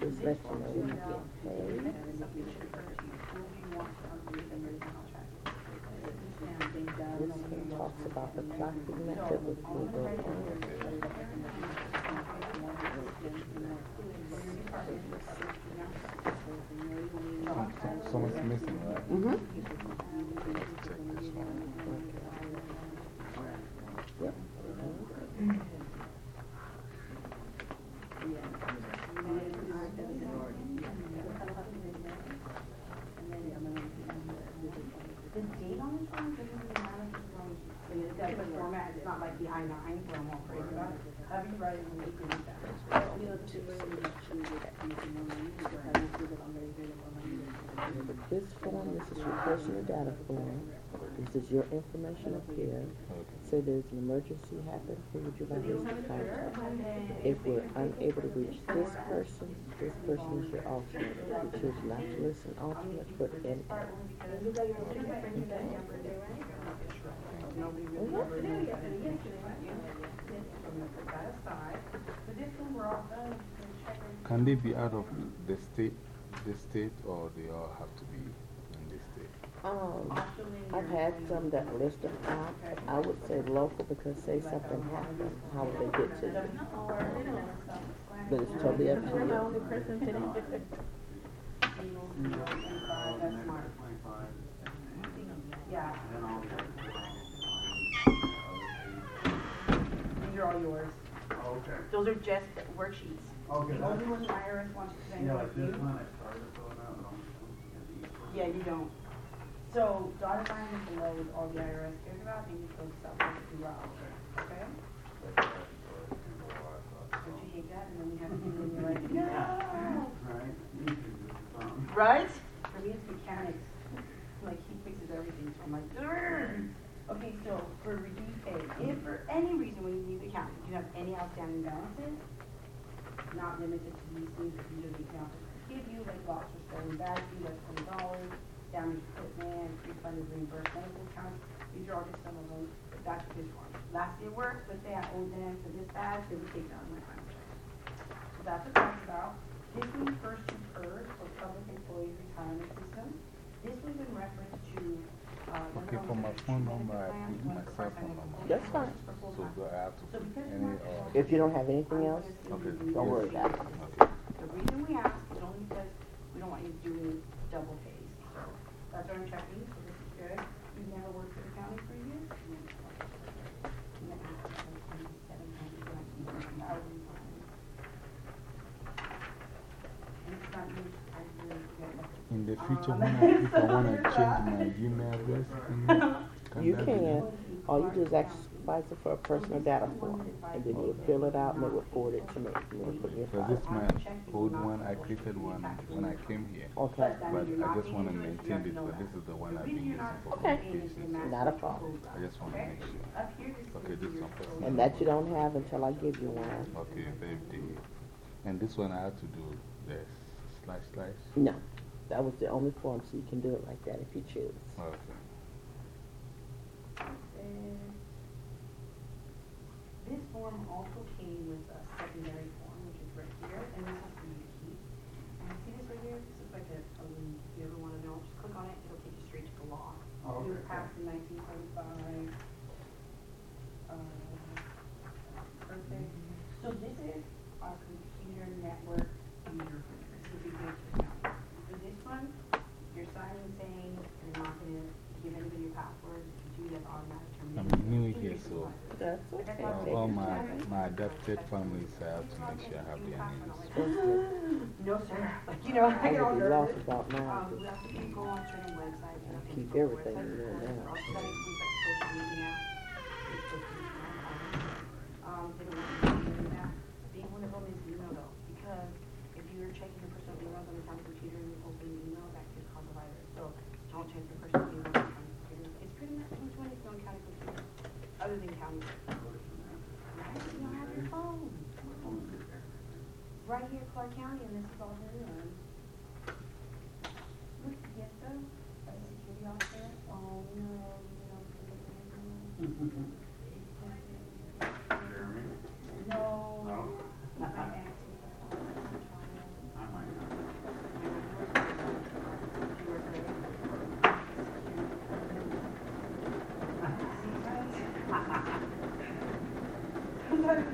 Just let you know when you get paid. This about the clocking method with Google Some, some, someone's missing, right? Mm-hmm. Check this one. Yep. The date on this one doesn't really matter, because it's on, so it's got the format, it's the I nine, where I'm all crazy about it. Have you write it when you can read that? This form, this is your personal data form. This is your information up here. Say there's an emergency happened, who would you like us to contact? If we're unable to reach this person, this person is your alternate. If you choose not to listen alternate, put in. Nobody really ever knows that information. So I'm gonna put that aside. But this one, we're all done, just gonna check everything. Can they be out of the state, the state, or they all have to be in the state? Um, I've had some that list them out. I would say local because say something happened, how would they get to you? But it's totally up to you. That's smart. Yeah. Are all yours. Okay. Those are just worksheets. Okay, The only one the IRS wants, because I know it's you. started filling out, Yeah, you don't. So dotted line is below is all the IRS cares about, and you fill stuff out throughout, okay? Don't you hate that, and then you have to do it, and you're like, no! Right? For me, it's mechanics. Like, he fixes everything, so I'm like, "Grr." Okay, so for reduced if for any reason when you leave the county, you have any outstanding balances, not limited to these things that usually the account give you, like lost or stolen fee, that's twenty dollars, damaged equipment, refunded reimbursed medical accounts, these are all just some of them, but that's this one. Last year worked, let's say I owed them for this badge, they would take on my check. So that's what that's about. This one first incurred for public employees retirement system. This was in reference to, Okay, for my phone number, I put my cell phone number. That's fine. So do I have to put because any, or? If you don't have anything else, Okay. don't worry about it. Okay. The reason we ask is only because we don't want you doing double pays. So that's what I'm checking, so this is good. You've never worked for the county for a year? And then after that, it's gonna be seven hundred and nineteen thousand times. And it's not me, I really get it. In the future, when I, if I want to change my Gmail address, can, You can. All you do is ask supervisor for a personal data form, and then you fill it out and they would forward it to me. and then put it in your Because file. this my old one, I created one when I came here. Okay. But I just want to maintain this, but this is the one I've been using for Okay. communication. Not a problem. I just want to make sure. This Okay, this one. And that you don't have until I give you one. Okay, baby. And this one I have to do the slash slash? No, that was the only form, so you can do it like that if you choose. Okay. And This form also came with a secondary adopted families, have to make sure I have their names. No, sir. Like, you know, I get all nervous. lost about mine. Um, I keep everything in there now. Um,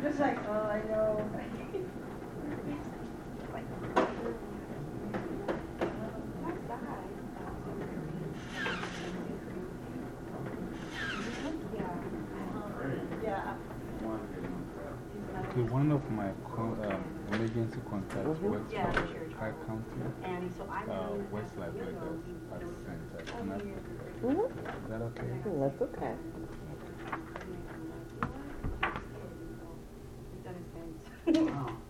It's like, oh, I know. Okay, one of my co um, emergency contacts mm-hmm. works yeah, for High County, so uh, West Las Vegas Arts Center. Mm -hmm. Is that okay? Mm-hmm. That's okay. 啊。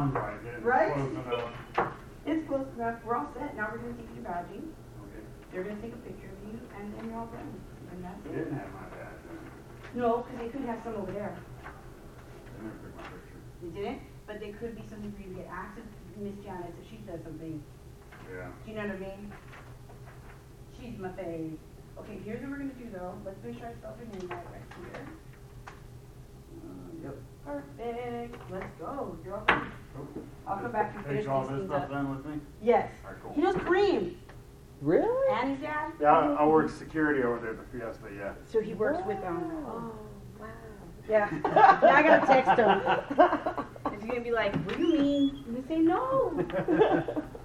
sound right. It's right? close enough. It's close enough. We're all set. Now we're going to take your badging. Okay. They're going to take a picture of you, and then you're all done. And that's it. Didn't have my badge. No, because they could have some over there. They never took my picture. They didn't? But they could be something for you to get access to Miss Janice if she says something. Yeah. Do you know what I mean? She's my fave. Okay, here's what we're going to do, though. Let's make sure I spell her name right right here. Uh, yep. Perfect. Let's go. You're all done. I'll go back and finish Take all this stuff up. with me? Yes. All right, He cool. knows Kareem Really? and his dad. Yeah, I, I work security over there at the Fiesta, yeah. So he works with them. Oh, wow. Yeah. I gotta text him. Is he gonna be like, what do you mean? I'm gonna say no.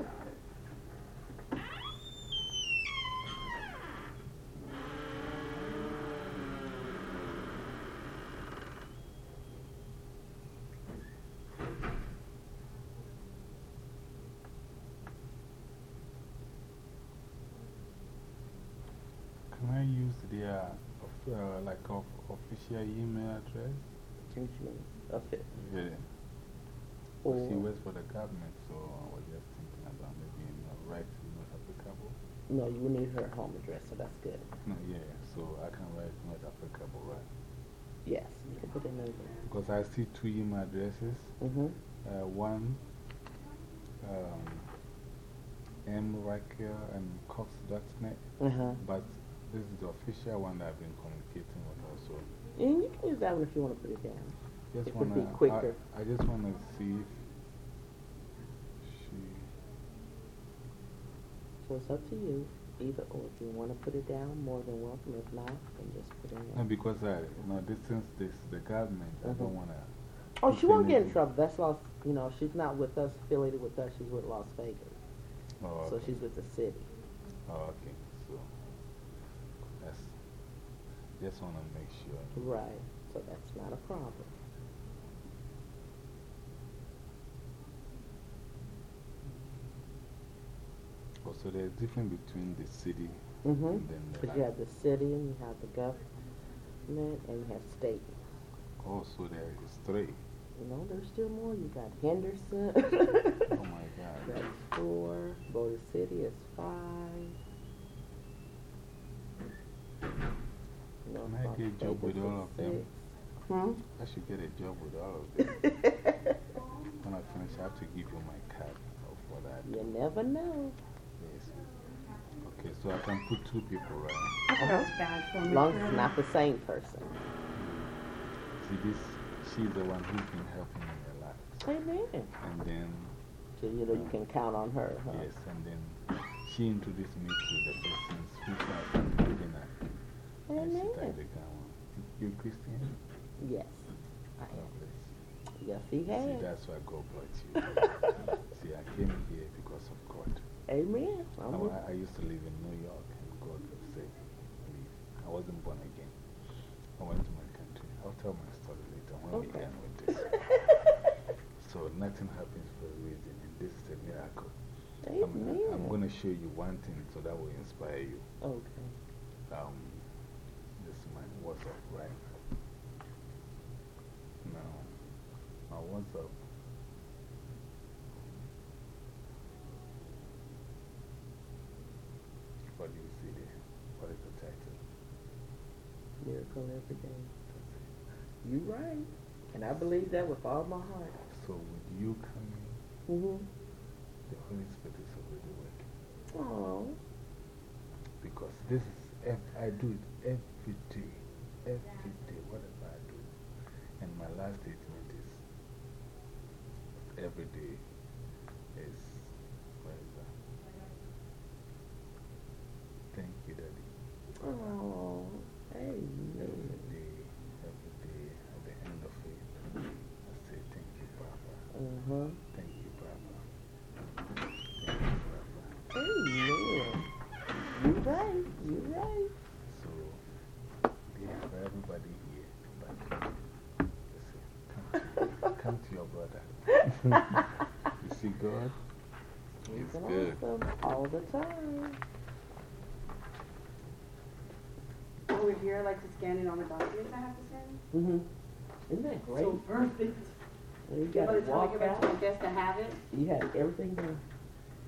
like of, official email address? Me. Okay. Yeah. Or- She works for the government, so I was just thinking about maybe in the right not applicable. No, you need her home address, so that's good. No, yeah, so I can write not applicable, right? Yes, you can put it in there. Because I see two email addresses. Mhm. Uh, one, um, M. Raquel and Cox.net. Uh-huh. But this is the official one that I've been communicating with also. And you can use that one if you want to put it down. Just it would wanna, be quicker. I, I just want to see if she. So it's up to you. Either or. If you want to put it down, more than welcome. If not, then just put it No, in. because I, no, this since this the government, I Mhm. don't want to. Oh, she won't get in trouble. That's Las, you know, she's not with us, affiliated with us. She's with Las Vegas. Oh, So she's with the city. Oh, okay. So that's just want to make sure. Right. So that's not a problem. Also, there's difference between the city Mm-hmm. and then the. Because you have the city and you have the government and you have state. Also, there is three. You know, there's still more. You got Henderson. Oh my God. That's four. Boulder City is five. North Can I Las get a job with all of them? six. Hmm? I should get a job with all of them. when I finish, I have to give you my card of what I do. You never know. Yes. Okay, so I can put two people, right? I thought bad for me. long as it's not the same person. See, this, she's the one who's been helping me a lot. Amen. And then, So you know you can count on her, huh? yes, and then she introduced me to the persons who started looking at. And she Amen. You Christian? Yes, I am. bless. Yes, he has. See, that's why God brought you. See, I came here because of God. Amen. I'm I, used to live in New York, and God said. I wasn't born again. I went to my country. I'll tell my story later when we Okay. done with this. so nothing happens for a reason, and this is a miracle. I'm, Amen. I'm going to show you one thing so that will inspire you. Okay. Um, this up right? Now, my WhatsApp. What do you see there? What is the title? Miracle every day. You right. And I believe that with all my heart. So, with you coming, Mm-hmm. the Holy Spirit is already working. Oh. Because this is, I do it every day. Every day, whatever I do. Last statement is every day is, where is that? Thank you, Daddy. Oh. Every Amen. day, every day, at the end of it, I say, Thank you, Papa. Uh-huh. Thank you, Papa. Thank you, Papa. Amen. You right. You right. So, this is for everybody here. But, listen, come to, come to your brother. You see God? He's He's good. awesome all the time. Over here, I like to scan in on the documents I have to send. Mm-hmm. Isn't that great? So perfect. And you got to the time I walk get back to out. my desk, I have it. You had everything done.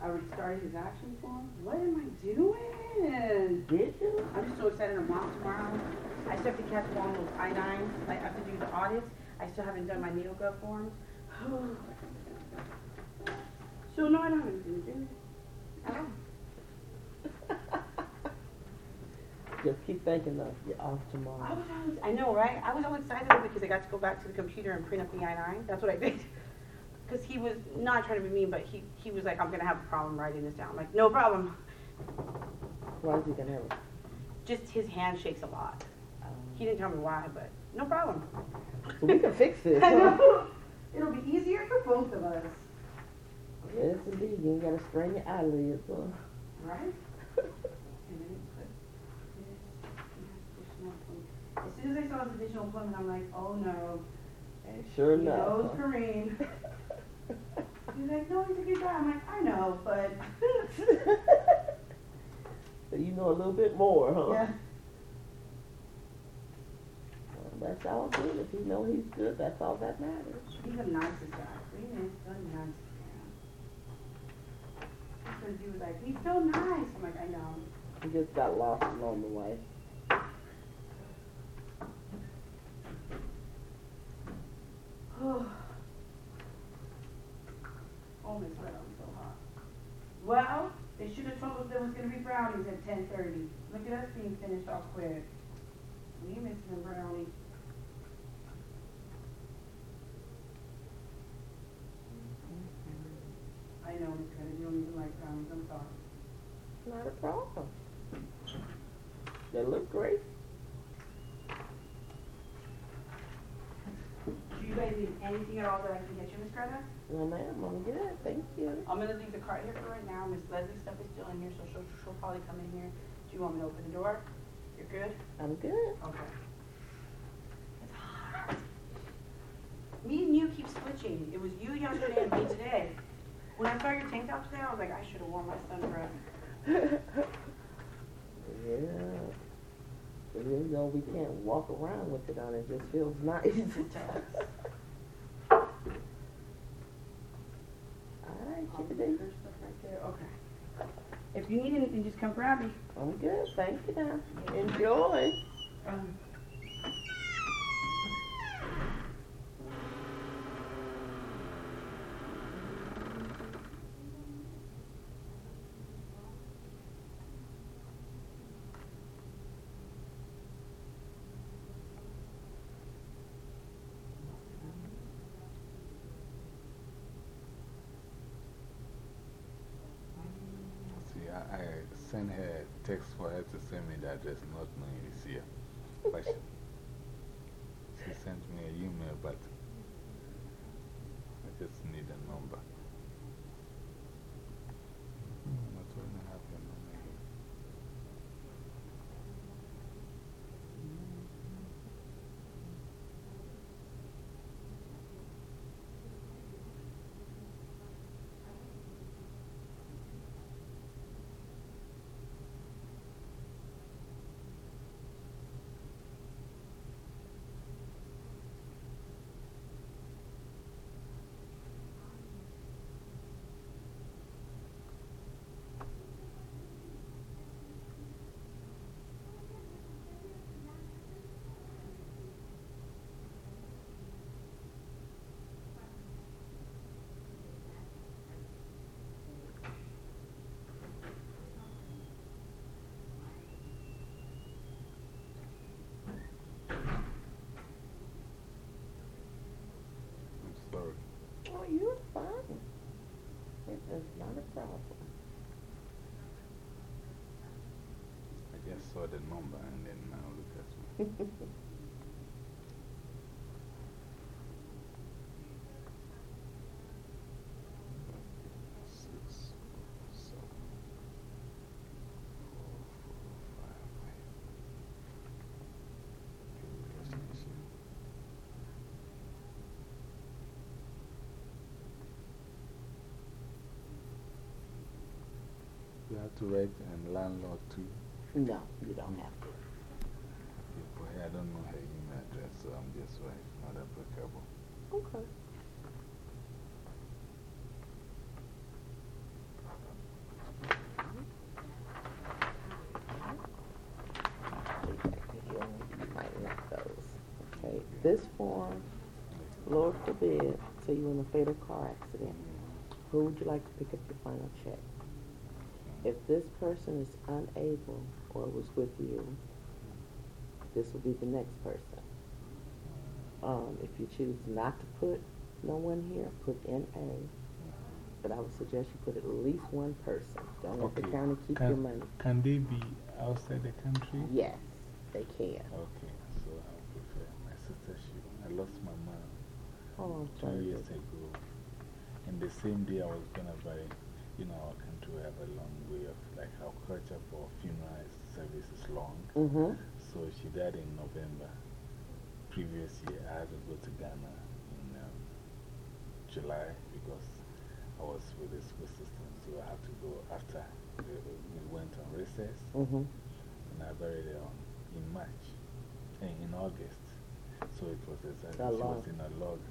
I already started his action form. What am I doing? Did you? I'm just so excited I'm off tomorrow. I still have to catch up on those I-9s. I have to do the audits. I still haven't done my NEOGOV forms. So no, I don't have anything to do. At all. Oh. Just keep thinking of you're off tomorrow. I tomorrow. was always, I know, right? I was all excited because I got to go back to the computer and print up the I-9. That's what I did. Because he was not trying to be mean, but he, he was like, I'm going to have a problem writing this down. I'm like, no problem. Why is he gonna have it? Just his hand shakes a lot. He oh. didn't tell me why, but no problem. So we can fix this. I huh? know. It'll be easier for both of us. Yes, indeed. You ain't gotta strain your eyelids, huh? Right? And then put this, additional appointment. As soon as I saw his additional appointment, I'm like, oh no. And sure He enough. knows? Kareem. He's like, no, he's a good guy. I'm like, I know, but. So you know a little bit more, huh? Yeah. Well, that's all good. If you know he's good, that's all that matters. He's the nicest guy. Kareem is nicest man. Because he was like, he's so nice. I'm like, I know. He just got lost along the way. Oh, Miss Red, I'm so hot. Well, they should have told us there was gonna be brownies at ten thirty. Look at us being finished off quick. We missing a brownie. I know, Miss Red, you don't even like brownies, I'm sorry. Not a problem. They look great. Do you guys need anything at all that I can get you, Miss Greta? No, ma'am, I'm good. Thank you. I'm gonna leave the cart here for right now. Miss Leslie's stuff is still in here, so she'll, she'll probably come in here. Do you want me to open the door? You're good? I'm good. Okay. It's hot. Me and you keep switching. It was you yesterday and me today. When I saw your tank top today, I was like, I should have worn my sundress. Yeah. But even though we can't walk around with it on, it just feels nice. All right, Chickadee. stuff right there. Okay. If you need anything, just come grab me. I'm good. Thank you now. Enjoy. Um, See, I, I sent her a text for her to send me the address, not knowing it's here. But she, she sent me an email, but I just need a number. Hmm, But when I have your number here. I'm sorry. Oh, you're fine. It is not a problem. I just saw the number and. You have to write and landlord too. No, you don't have to. People here, I don't know her email address, so I'm just writing, not applicable. Okay. You might like those. Okay, this form, Lord forbid, say you're in a fatal car accident. Who would you like to pick up your final check? If this person is unable or was with you, this will be the next person. Um, if you choose not to put no one here, put NA. But I would suggest you put at least one person. Don't let the county keep can, your money. Can they be outside the country? Yes, they can. Okay, so I prefer my sister. She, I lost my mom Oh, two sorry. years ago. And the same day I was going to buy, you know, our country we have a long way of, like, our culture for funeral service is long. Mm-hmm. So she died in November. Previous year, I had to go to Ghana in um, July because I was with the school system. So I had to go after the, we went on recess. Mm-hmm. And I buried her on, in March, eh, in August. So it was exactly, she was in a log,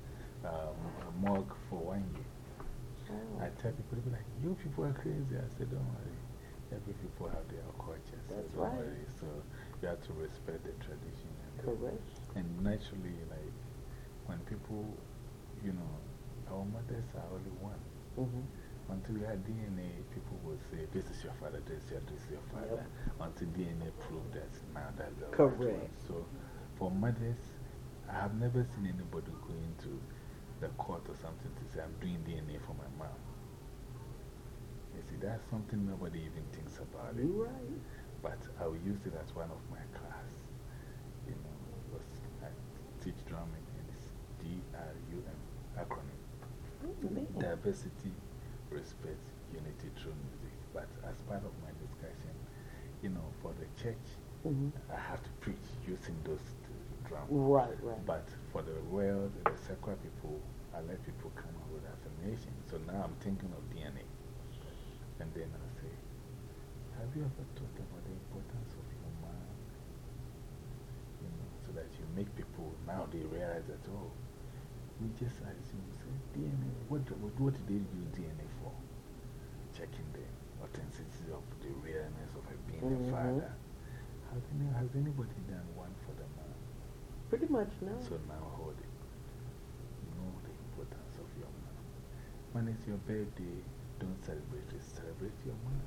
um, a morgue for one year. Oh. I tell people, like, you people are crazy. I said, don't worry. Every people have their culture. So That's don't right. worry. So you have to respect the tradition. And, Correct. and naturally, like, when people, you know, our mothers are only one. Mm-hmm. Until we had DNA, people would say, this is your father, this is your, this is your father. Until DNA proved that now that's the right one. Correct. So for mothers, I have never seen anybody going to the court or something to say, I'm doing DNA for my mom. You see, that's something nobody even thinks about. It. Right. But I will use it as one of my class. You know, because I teach drumming and it's D-R-U-M acronym. man. Diversity, respect, unity through music. But as part of my discussion, you know, for the church, Mhm. I have to preach using those two drums. Right, right. But for the world, the secular people, I let people come up with affirmation. So now I'm thinking of DNA. And then I say, have you ever thought about the importance of your mind? You know, so that you make people, now they realize that, oh, we just assume, say, DNA, what, what, what did they use DNA for? Checking the authenticity of the realness of her being Mhm. a father. Has, any, has anybody done one for the man? Pretty much now. So now hold it. Know the importance of your mom. When it's your birthday, don't celebrate it, celebrate your mom.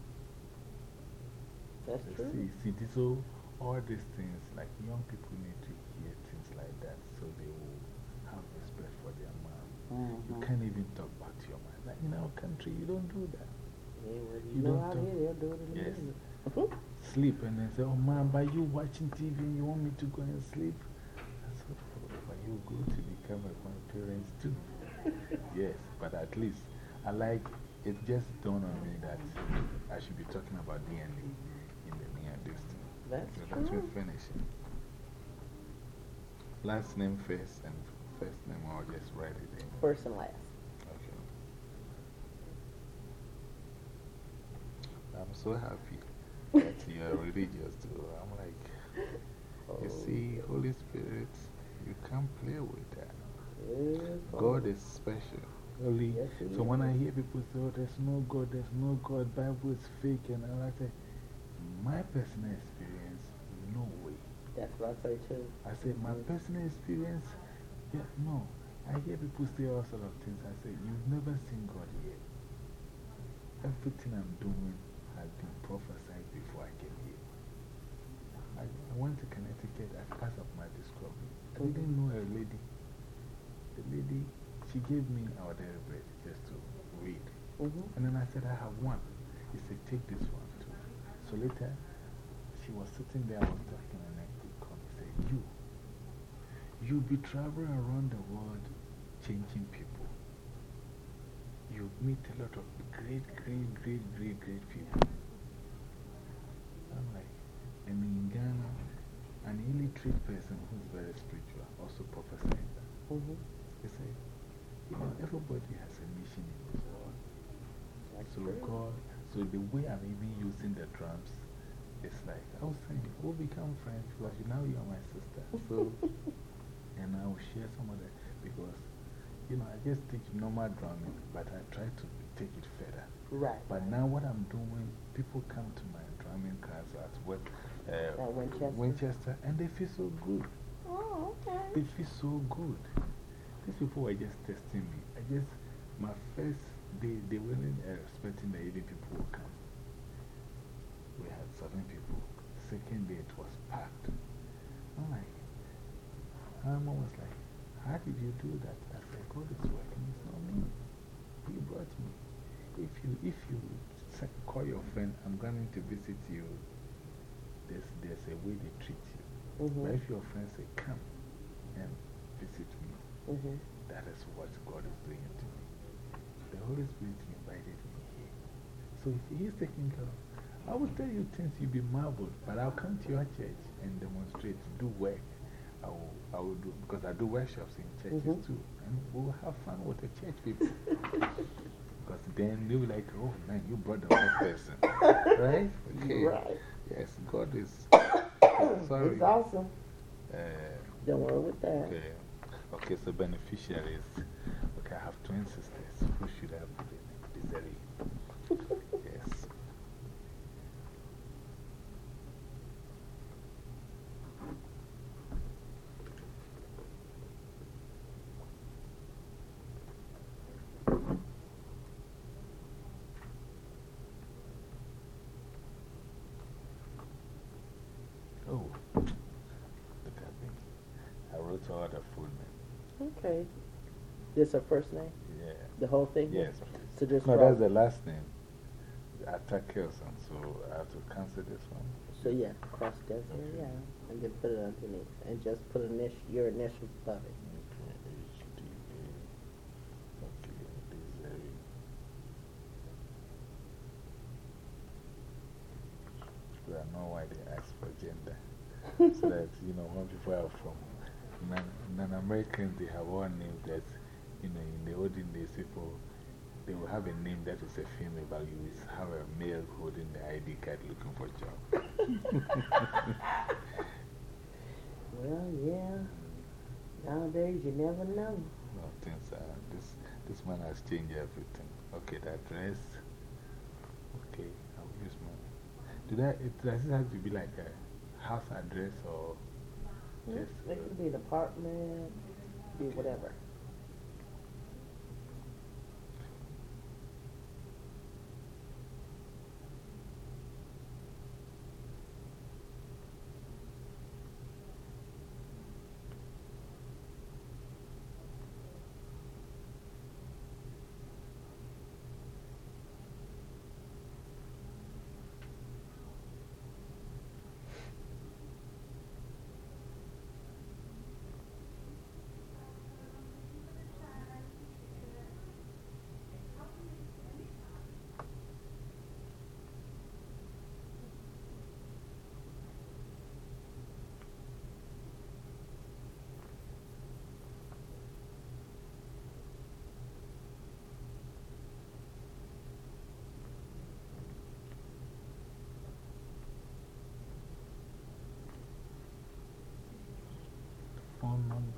That's You true. See, see this all, all these things, like young people need to hear things like that so they will have respect for their mom. You Mhm. can't even talk back to your mom. Like in our country, you don't do that. Yeah, well, you, You know don't out talk- here they'll do it in a Yes. minute. Sleep and then say, oh, mom, by you watching TV, you want me to go and sleep? That's said, oh, but you go to become like my parents too. yes, but at least I like it just dawned on me that I should be talking about DNA in the near distance. That's so that true. finishing. Last name first and first name, I'll just write it in. First and last. Okay. I'm so happy that you are religious too. I'm like, you Oh. see, Holy Spirit, you can't play with that. God is special. Yes, so when I hear people say, oh, there's no God, there's no God, Bible is fake, and all I say, my personal experience, no way. That's what I say too. I said, my mm. personal experience, yeah, no. I hear people say all sorts of things. I say, you've never seen God yet. Everything I'm doing has been prophesied before I came here. I, I went to Connecticut as part of my discovery. I mm-hmm. didn't know a lady. The lady, she gave me our daily bread just to read. -hmm. And then I said, I have one. He said, take this one too. So later, she was sitting there, I was talking, and then he called me and said, You, you'll be traveling around the world changing people. You meet a lot of great, great, great, great, great people. I'm like, and in Ghana, an illiterate person who's very spiritual also prophesied that. -hmm. He said, everybody has a mission in this world. so God, so the way I'm even using the drums, it's like, I was saying, we'll become friends because now you're my sister. So, and I will share some of that because, you know, I just teach normal drumming, but I try to take it further. Right. But now what I'm doing, people come to my drumming class at what, uh, Winchester. Winchester, and they feel so good. Oh, okay. They feel so good. These people were just testing me. I just, my first day, they weren't expecting that even people would come. We had seven people. Second day, it was packed. I'm like, Mama was like, How did you do that? I said, God is working. It's not me. He brought me. if you, if you call your friend, I'm going to visit you, there's, there's a way they treat you. Mhm. But if your friend say, come and visit me, Mhm. that is what God is doing to me. The Holy Spirit invited me here. So if He's taking care of, I will tell you things you'll be marveled, but I'll come to your church and demonstrate, do work. I will, I will do, because I do workshops in churches Mhm. too. And we'll have fun with the church people. because then they'll be like, oh man, you brought the right person. right? Okay. Right. Yes, God is. Sorry. It's awesome. Uh, Don't worry with that. Okay. Okay, so beneficiaries. Okay, I have twin sisters. Who should I put in? Desiree. yes. Oh, look at me. I wrote all the full name. Okay. This her first name? Yeah. The whole thing? Yes, So just No, that's the last name. Attack Kelson, so I have to cancel this one. So yeah, cross Desiree yeah, and then put it underneath. And just put initial, your initials above it. I don't know why they ask for gender. so that, you know, when people are from non Americans, they have one name that, you know, in the olden days, people, they will have a name that is a female, but you will have a male holding the ID card looking for a job. Well, yeah. Nowadays, you never know. No, things are, this, this man has changed everything. Okay, the address. Okay, I'll use my. Do that, it, does it have to be like a house address or. It could be an apartment, be whatever.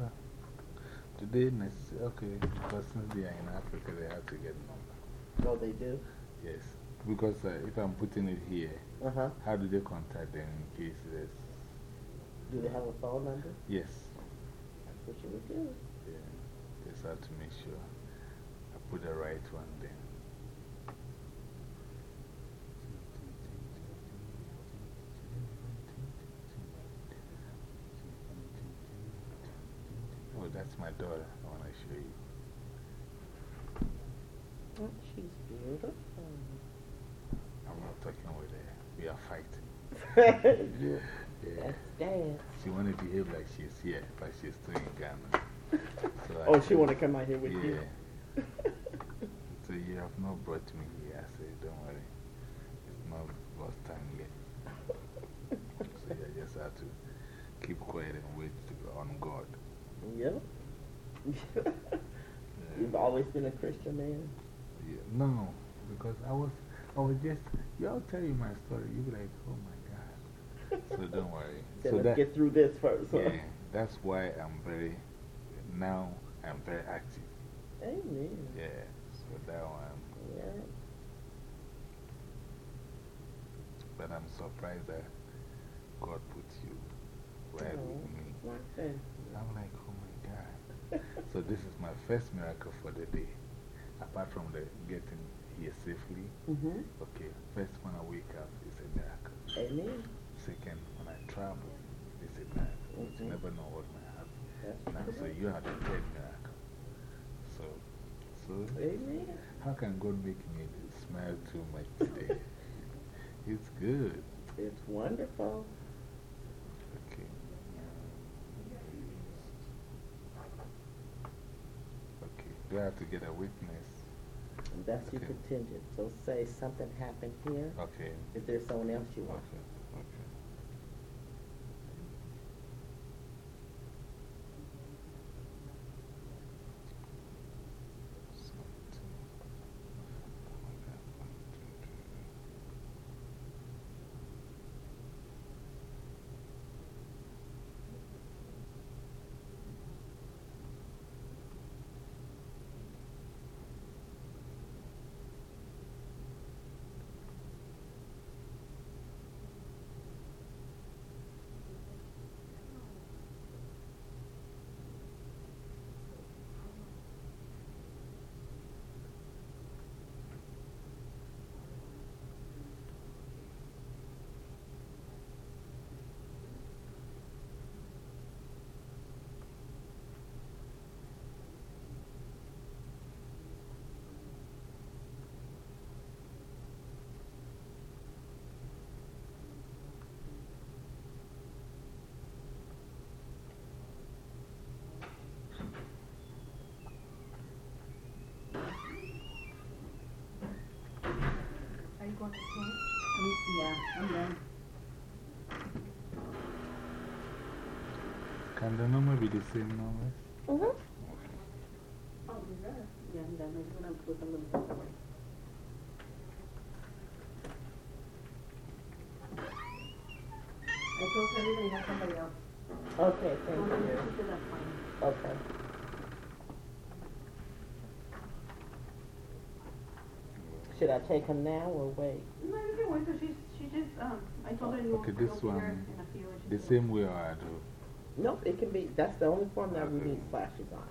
Number. Necessarily, okay, because since they are in Africa, they have to get number. Oh, they do? Yes. Because uh, if I'm putting it here, Uh-huh. how do they contact them in case there's. Do they have a phone number? Yes. That's what you would do. Yeah. Just have to make sure I put the right one there. Oh, that's my daughter. I want to show you. Oh, she's beautiful. I'm not talking with her. We are fighting. Yeah. Yeah. That's dad. She want to behave like she's here, but she's still in Ghana. So I Oh, she said- wanna come out here with yeah. you? Yeah. so you have not brought me here. I said, don't worry. It's not God's time yet. so you just have to keep quiet and wait to go on God. Yep. You've always been a Christian man. Yeah, no, because I was, I was just, you all tell you my story. You'll be like, oh my God. So don't worry. So so let's that, get through this first. huh? Yeah, that's why I'm very, now I'm very active. Amen. Yeah, so that one. Yeah. But I'm surprised that God put you right Oh, with me. I'm like. So this is my first miracle for the day. Apart from the getting here safely. Mhm. Okay, first when I wake up is a miracle. Amen. Second, when I travel, it's a miracle. You Mhm. never know what might happen. Now, so you are the third miracle. So, so Amen. how can God make me smile too much today. it's good. It's wonderful. Okay. I have to get a witness? And that's your Okay. contingent. So say something happened here. Okay. Is there someone else you want? Okay. Okay. Are you going to school? Yeah, I'm done. Can the number be the same number? Mm-hmm. Oh, is that? Yeah, I'm done. I'm just gonna put some of them away. I told her they have somebody else. Okay, thank Oh, no, you. she said that's fine. Okay. Should I take her now or wait? No, you can wait till she's, she just, um, I told her you Okay, you'll this see her one, in a few hours. the same way I do. Nope, it can be, that's the only form that we need flashes on.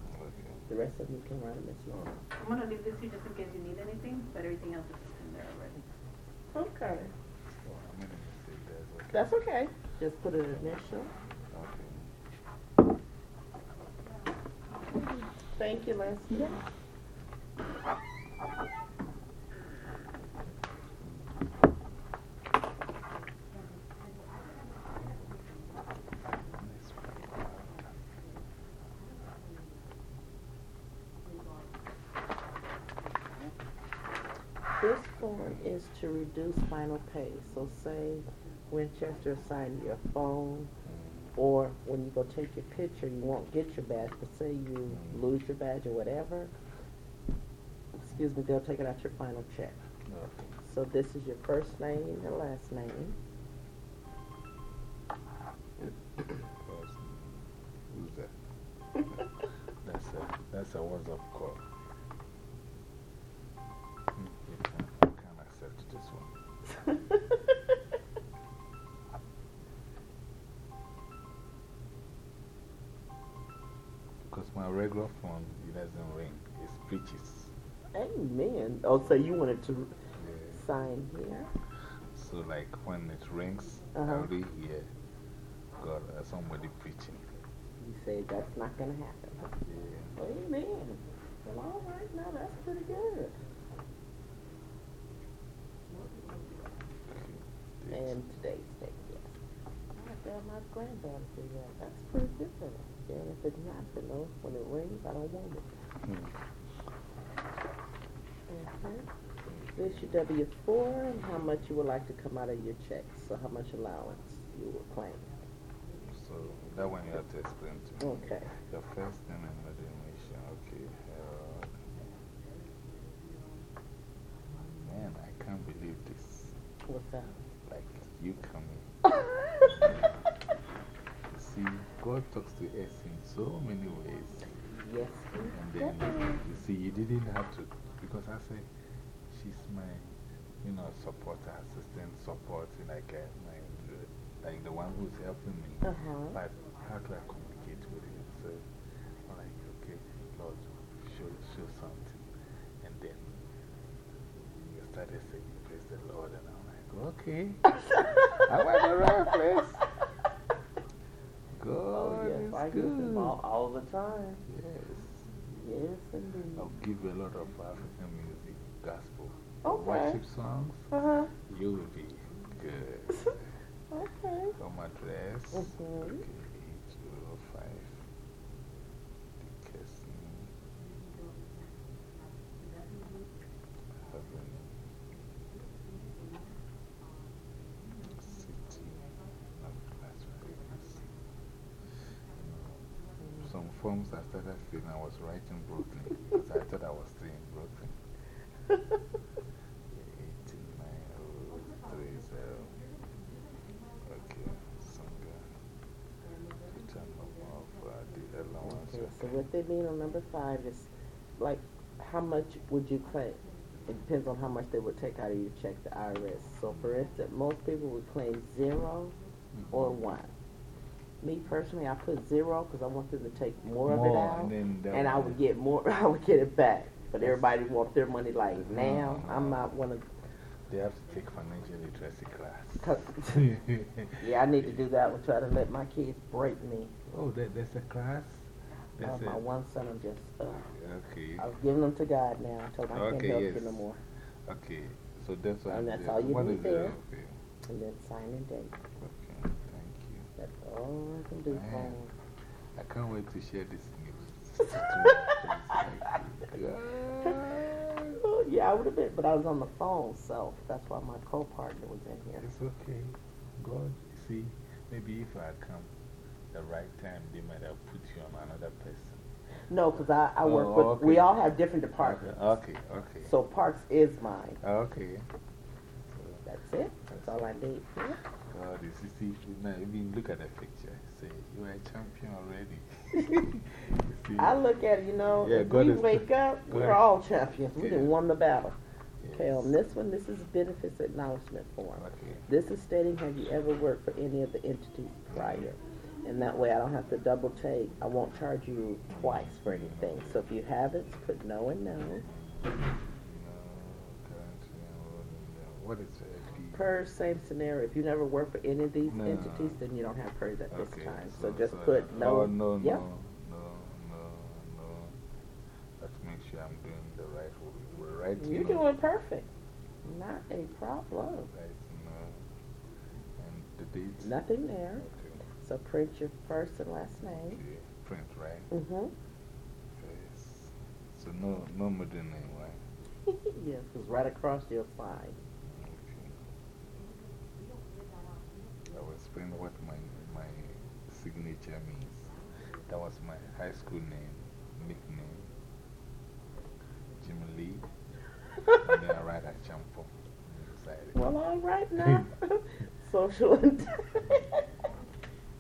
The rest of them you can run them as normal. I'm gonna leave this here just in case you need anything, but everything else is in there already. Okay. I made a mistake there. it's okay. That's okay. Just put an initial. Okay. Thank you, Leslie. This form is to reduce final pay. So say Winchester assigned you a phone, or when you go take your picture, you won't get your badge, but say you lose your badge or whatever, excuse me, they'll take it out your final check. So this is your first name and last name. Speeches. Amen. Oh, so you wanted to sign here? So, like when it rings, I Uh-huh. already hear God, uh, somebody preaching. You say that's not going to happen. huh? Amen. Well, all right, now that's pretty good. And today's date, yes. I tell my granddaughter say that. That's pretty good. And if it's not, you know, when it rings, I don't want it. Mhm. This your W four and how much you would like to come out of your check. So how much allowance you will claim. So, that one you have to explain to me. Okay. Your first name and middle nation, okay. Harold. Man, I can't believe this. What's that? Like, you coming. See, God talks to us in so many ways. Yes. And then, you see, you didn't have to, because I say, she's my, you know, supporter, assistant, support, like, uh, my, like the one who's helping me. Uh-huh. But how do I communicate with you? So, I'm like, okay, Lord, show, show something. And then you started saying, Praise the Lord. And I'm like, okay. I'm at the right place. God Oh, yes, is I good. them all, all the time. Yes. Yes, indeed. I'll give you a lot of African music, gospel. Okay. worship songs, Uh-huh. you will be good. Okay. Home address. Okay, 8005. Duquesne. Avenue. City of Las Vegas. Some forms I started filling, I was writing Brooklyn because I thought I was still in Brooklyn. 89030. Okay, Sangha. Return of uh, the allowance. Okay, so what they mean on number five is like how much would you claim? It depends on how much they would take out of your check, the IRS. So for instance, most people would claim 0 mm-hmm. or one. Me personally, I put zero because I want them to take more, of it out, and and I would- get more. I would get it back. But everybody wants their money like mm-hmm. now. I'm not one of. They have to take financial literacy class. yeah, I need to do that one. Try to let my kids break me. Oh, there, there's a class? Uh, There's my a- one son, I'm just. Uh, Okay. I've given them to God now. I told him I can't Okay, help yes. you no more. Okay, so that's what And that's all you What need it? there. And then sign and date. Okay, thank you. That's all I can do for 'em. I can't wait to share this news. Oh, yeah, I would have been, but I was on the phone, so that's why my co-partner was in here. It's okay. God, see, maybe if I come the right time, they might have put you on another person. No, because I, I work Oh, with, okay. we all have different departments. Okay, okay. So Parks is mine. Okay. That's it. That's all I need. Yeah. God, you see, now even look at the picture. Say, you are a champion already. See? I look at it, you know, Yeah, God we wake up, God. we're all champions. We Yeah. didn't won the battle. Okay, on this one, this is benefits acknowledgement form. This is stating, have you ever worked for any of the entities prior? And that way I don't have to double take. I won't charge you twice for anything. So if you have it, put no and no. What is it? PERS, same scenario. If you never work for any of these No. entities, then you don't have PERS at this time. so- So just so put no. Oh, no, Yep. no, no, no, no. Let's make sure I'm doing the right, w- right You're doing perfect. Not a problem. Right, no. And the date? Nothing there. So print your first and last name. Print, right? Mm-hmm. Yes. So no, no middle name, right? yes, because right across your side. Okay. I will explain what my, my signature means. That was my high school name, nickname, Jim Lee. and then I write a champo. Well, all right now. Social.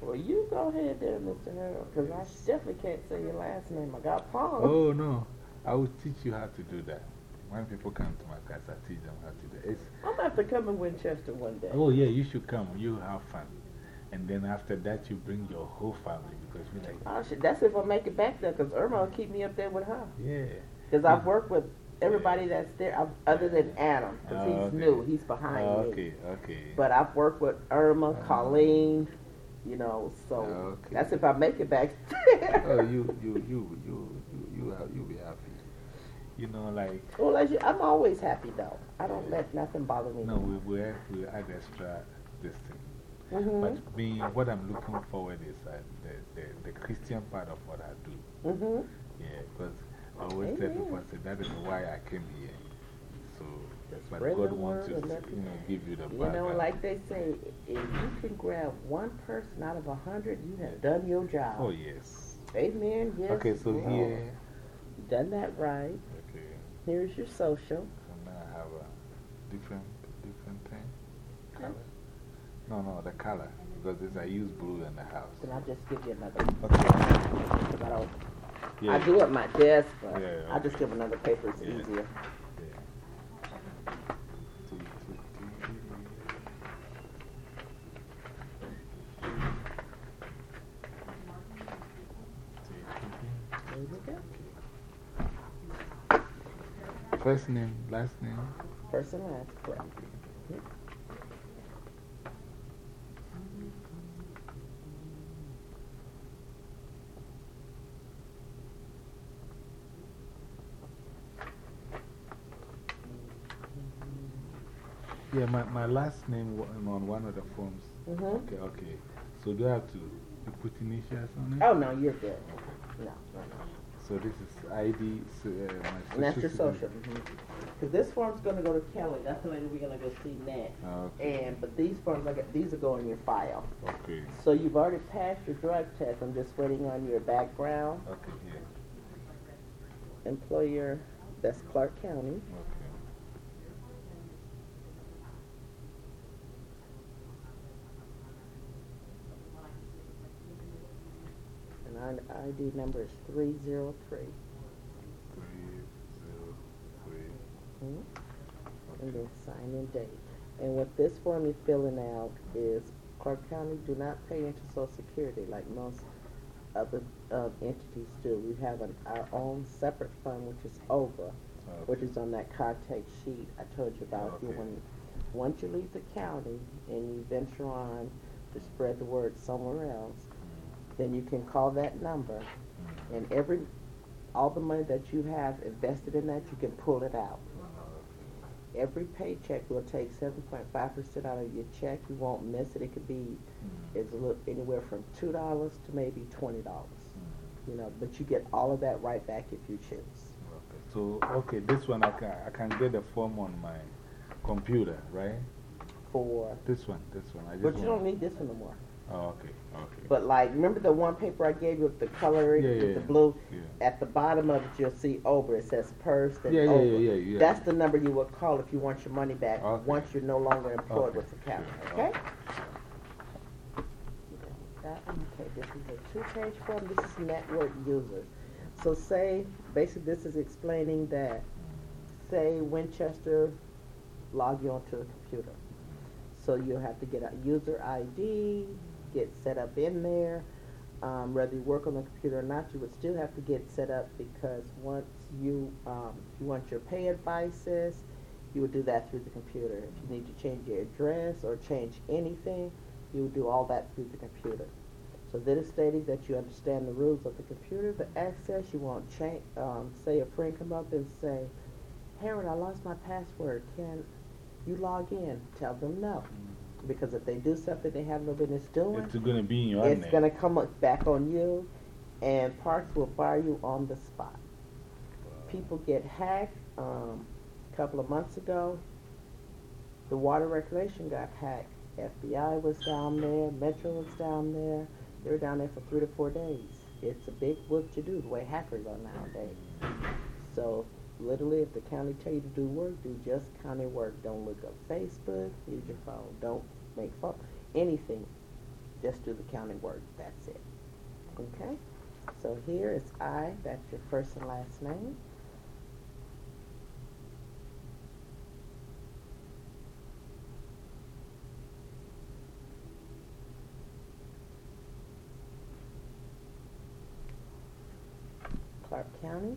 Well, you go ahead there, Mr. Harold, because I definitely can't say your last name. I got Paul. Oh, no. I will teach you how to do that. When people come to my class, I teach them how to do it. It's, I'm going to have to come in Winchester one day. oh, yeah, you should come. You have fun. And then after that, you bring your whole family because we like, Oh, shit, that's if I make it back there, because Irma will keep me up there with her. yeah. Because I've worked with everybody that's there, I've- other than Adam, because Oh, he's okay. new. He's behind Oh, me. Okay, okay. But I've worked with Irma, uh-huh. Colleen, you know, so Okay. that's if I make it back. oh, you, you, you, you, you, you, have, you'll be happy. You know, like, Well, as you, I'm always happy though. I don't let nothing bother me. no, we, we, add, we add extra this thing. Mhm. But me, what I'm looking forward is uh, the, the, the Christian part of what I do. Mm-hmm. Yeah, because I always tell people, I Amen. say, that is why I came here. But God wants to you know, give you the You know, like they say, if you can grab one person out of a hundred, you have done your job. Oh, yes. Amen. Yes. Okay, so Lord. here, done that right. okay, Here's your social. so now I have a different, different thing. Color? No, no, the color. Because this, I use blue in the house. Then I'll just give you another. Okay. I. Yeah. I do it at my desk, but Yeah, I just give another paper. It's Yeah. easier. First name, last name? First and last, correct. Yeah, my, my last name wa- on one of the forms. Mhm. Okay, okay. So do I have to put initials on it? Oh, no, you're good. No, no, no. So this is ID, so, uh, my social And that's your social. Because this form's gonna go to Kelly, that's the lady we're gonna go see next. Okay. And, but these forms, I got, these are going in your file. Okay. So you've already passed your drug test, I'm just waiting on your background. Okay, yeah. Employer, that's Clark County. Okay. And ID number is three zero three. Three, zero, three. And then sign in date. And what this form you're filling out is Clark County do not pay into Social Security like most other uh, entities do. We have an, our own separate fund, which is OVA, which is on that contact sheet I told you about. If you Okay. when, once you leave the county and you venture on to spread the word somewhere else, then you can call that number, and every all the money that you have invested in that, you can pull it out. Every paycheck will take seven point five percent out of your check. You won't miss it. It could be it's a little, anywhere from two dollars to maybe twenty dollars. You know, but you get all of that right back if you choose. So, okay, this one I can, I can get the form on my computer, right? For This one, this one. I just but you don't need this one no more. Oh, okay, okay. But like, remember the one paper I gave you with the color, Yeah, with the blue? Yeah. At the bottom of it, you'll see over. It says PERS, then Yeah, yeah, over. yeah, yeah, yeah. That's the number you will call if you want your money back, Okay. once you're no longer employed Okay, with the county, sure. okay? That okay, this is a two-page form, this is network users. So say, basically this is explaining that, say Winchester log you onto a computer. So you'll have to get a user ID, get set up in there. Um, whether you work on the computer or not, you would still have to get set up because once you, um, if you want your pay advices, you would do that through the computer. If you need to change your address or change anything, you would do all that through the computer. So then it's stating that you understand the rules of the computer, the access, you won't change, um, say a friend come up and say, Harold, I lost my password, can you log in? Tell them no. Because if they do something they have no business doing, It's gonna be in your it's gonna come back on you, and Parks will fire you on the spot. People get hacked. Um, a couple of months ago, the water regulation got hacked. FBI was down there. Metro was down there. They were down there for three to four days. It's a big work to do the way hackers are nowadays. So literally, if the county tell you to do work, do just county work. Don't look up Facebook. Use your phone. Don't make phone anything. Just do the county work. That's it. Okay. So here is I. That's your first and last name. Clark County.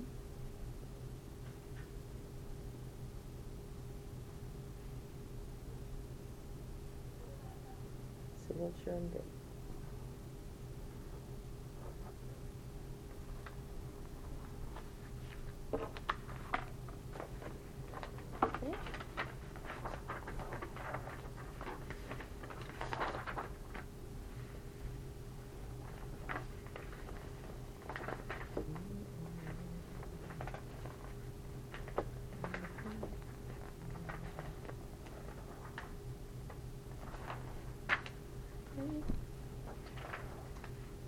Signature and date. Okay.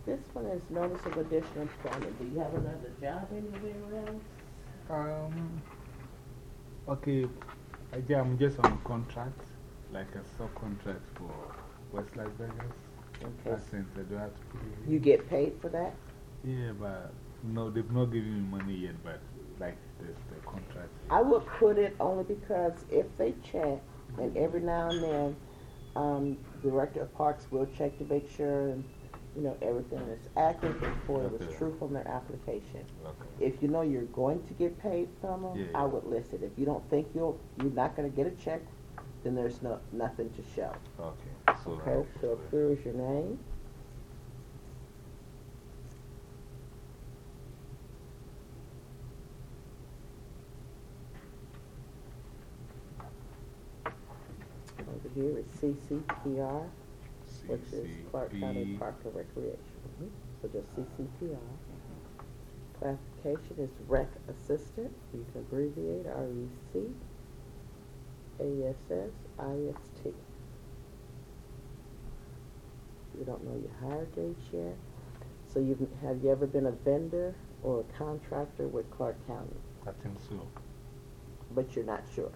This one is notice of additional employment. Do you have another job anywhere else? Um, okay, I, yeah, I'm just on contract, like a subcontract for West Las Vegas. Okay. That center, do have to in? You get paid for that? Yeah, but no, they've not given me money yet, but like the, the contract. I would put it only because if they check, and every now and then, um, director of parks will check to make sure, you know, everything is accurate before it was Okay. true from their application. Okay. If you know you're going to get paid from them, Yeah, I would list it. If you don't think you'll, you're not gonna get a check, then there's no, nothing to show. Okay. So Okay, so here is your name. Over here is CCPR, which is Clark County CCP. Park and Recreation. Mhm. So just CCPR. Classification is Rec Assistant, you can abbreviate REC, ASS, IST. You don't know your hire dates yet. So you, have you ever been a vendor or a contractor with Clark County? I think so. But you're not sure.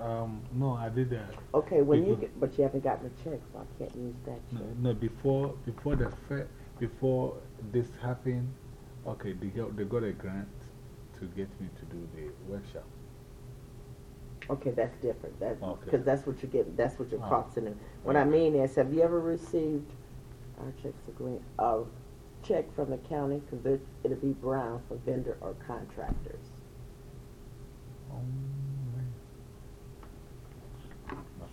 Um, no, I did that. Okay, when you get, but you haven't gotten a check, so I can't use that No, check. no, before, before the fair, before this happened, okay, they got, they got a grant to get me to do the workshop. Okay, that's different. That's Okay. because that's what you're getting. That's what you're Oh. costing them. What I mean is, have you ever received our checks a grant a check from the county? Because it'll be brown for vendor or contractors. My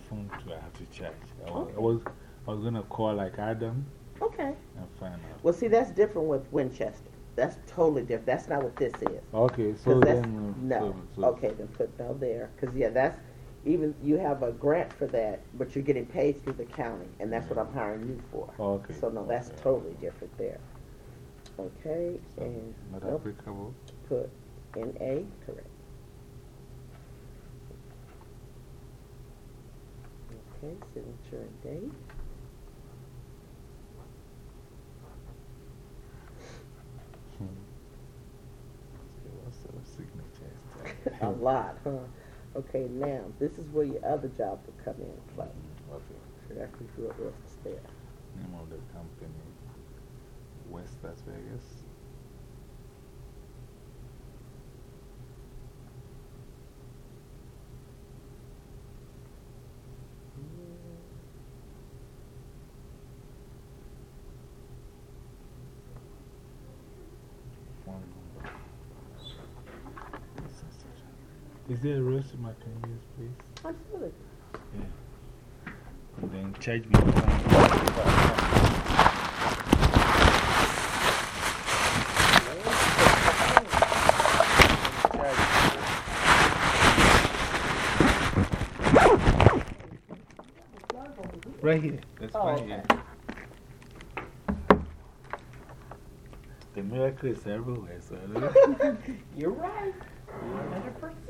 phone too, I have to charge. I was, Okay. I was, I was gonna call like Adam Okay. and find out. Well, see, that's different with Winchester. That's totally different. That's not what this is. Okay, so that's, then, uh, no. so- so- okay, then put no there. Because yeah, that's even you have a grant for that, but you're getting paid through the county, and that's what I'm hiring you for. Okay. So no, that's totally different there. Okay, and Not nope, applicable. put N A correct. Okay, signature and date. Hmm. See, what's the signature? a lot, huh? Okay, now this is where your other job will come in play. Okay. Should I can do it with there? Name of the company, West Las Vegas. there a roast I can use, please? Absolutely. Yeah. And then charge me. Right here. That's oh, fine. okay. The miracle is everywhere, so. You're right. 100%.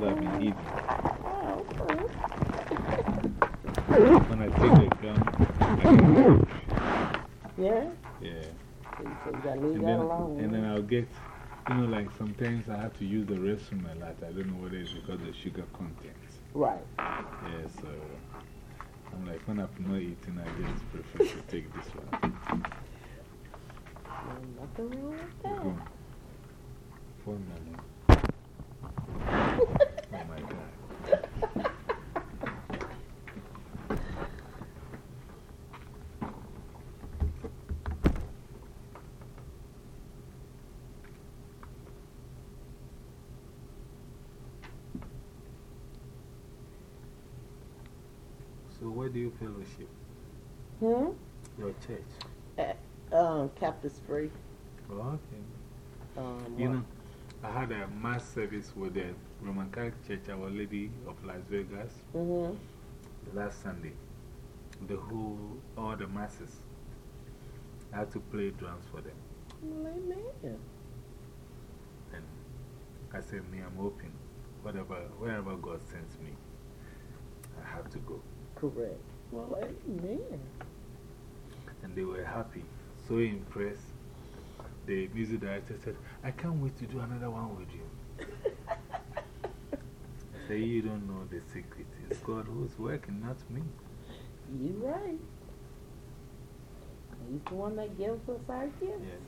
What I've been eating. When I take the gum, I can Yeah? Yeah. So you gotta leave And that then, alone. and then I'll get, you know, like sometimes I have to use the restroom a lot. I don't know what it's because of the sugar content. Right. Yeah, so I'm like, when I'm not eating, I just prefer to take this one. Nothing wrong with that. Go. For money. oh my God. So, where do you fellowship? Hmm? Your church? Uh, um, Captain Free. Oh, okay. Um, You what? know, I had a mass service with the Roman Catholic Church, Our Lady of Las Vegas, -hmm. last Sunday. The whole, all the masses. I had to play drums for them. Amen. And I said, Me, I'm open. Whatever, wherever God sends me, I have to go. Correct. Well, amen. And they were happy, so impressed. The music director said, I can't wait to do another one with you. I said, You don't know the secret. It's God who's working, not me. You're right. He's the one that gives us our gifts. Yes.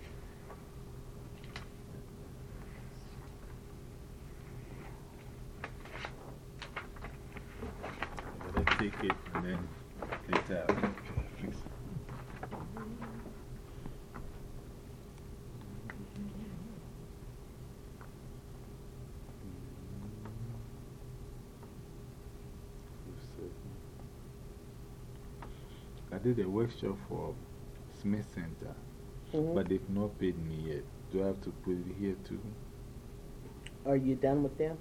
Take it and then later I'll fix it. I did a workshop for Smith Center, -hmm. but they've not paid me yet. Do I have to put it here too? Are you done with them?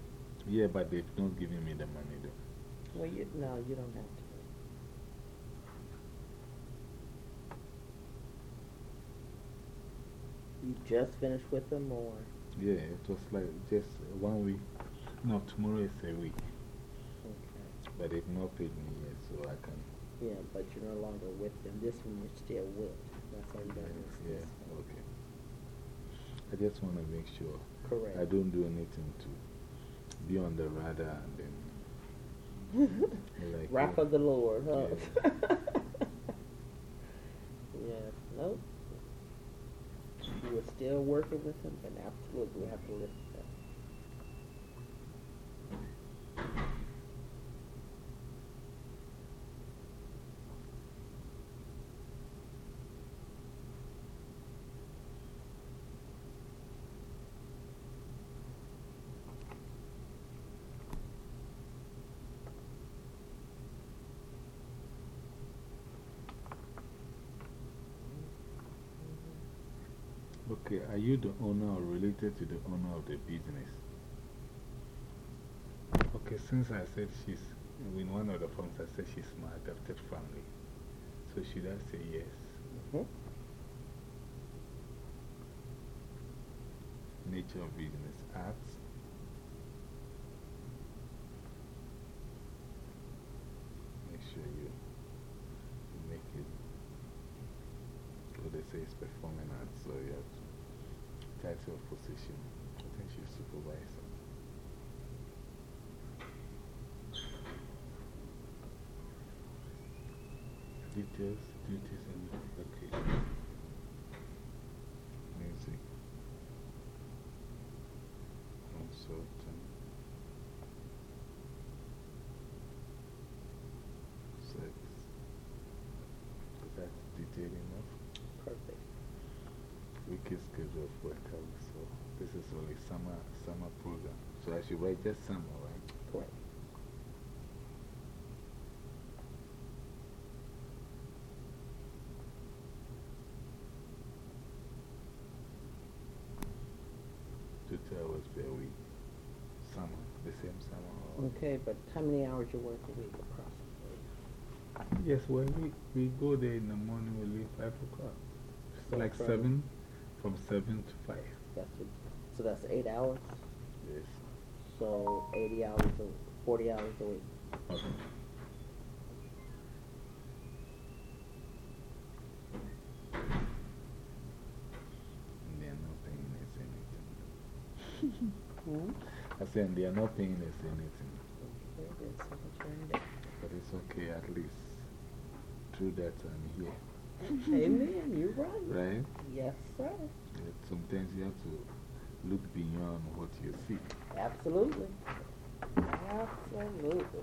Yeah, but they've not given me the money though. Well, you, no, you don't have to. You just finished with them, or? Yeah, it was like just one week. No, tomorrow is a week. Okay. But they've not paid me yet, so I can. Yeah, but you're no longer with them. This one you're still with. That's all you got is Yeah, this one. okay. I just want to make sure Correct. I don't do anything to be on the radar and then. like, Wrath of the Lord, huh? yeah, nope. You were still working with him, then absolutely we have to lift that. Okay, are you the owner or related to the owner of the business? Okay, since I said she's, in one of the forms I said she's my adopted family. So should I say yes? -hmm. Nature of business, arts. Make sure you make it. What they say is performing arts, so you have to. Title of position. potential supervisor. Details, duties, and okay. Music. Consultant. Service. Is that detailed enough? Perfect. Weekly schedule of work hours. So this is only summer, summer program. So I should write just summer, right? Correct. Two hours per week. Summer, the same summer. Okay, but how many hours you work a week approximately? Yes, well, we, we go there in the morning, we leave 5 o'clock. It's like 7, from 7 to 5. That's what, so that's eight hours? Yes. so eighty hours, a forty hours a week. Okay. And they are not paying us anything. Hmm? I said they are not paying us anything. Very good, so what you're in there. But it's okay, at least through that I'm here. Mm-hmm. Amen, you're right. Right? Yes, sir. Yeah, Sometimes you have to look beyond what you see. Absolutely. Absolutely.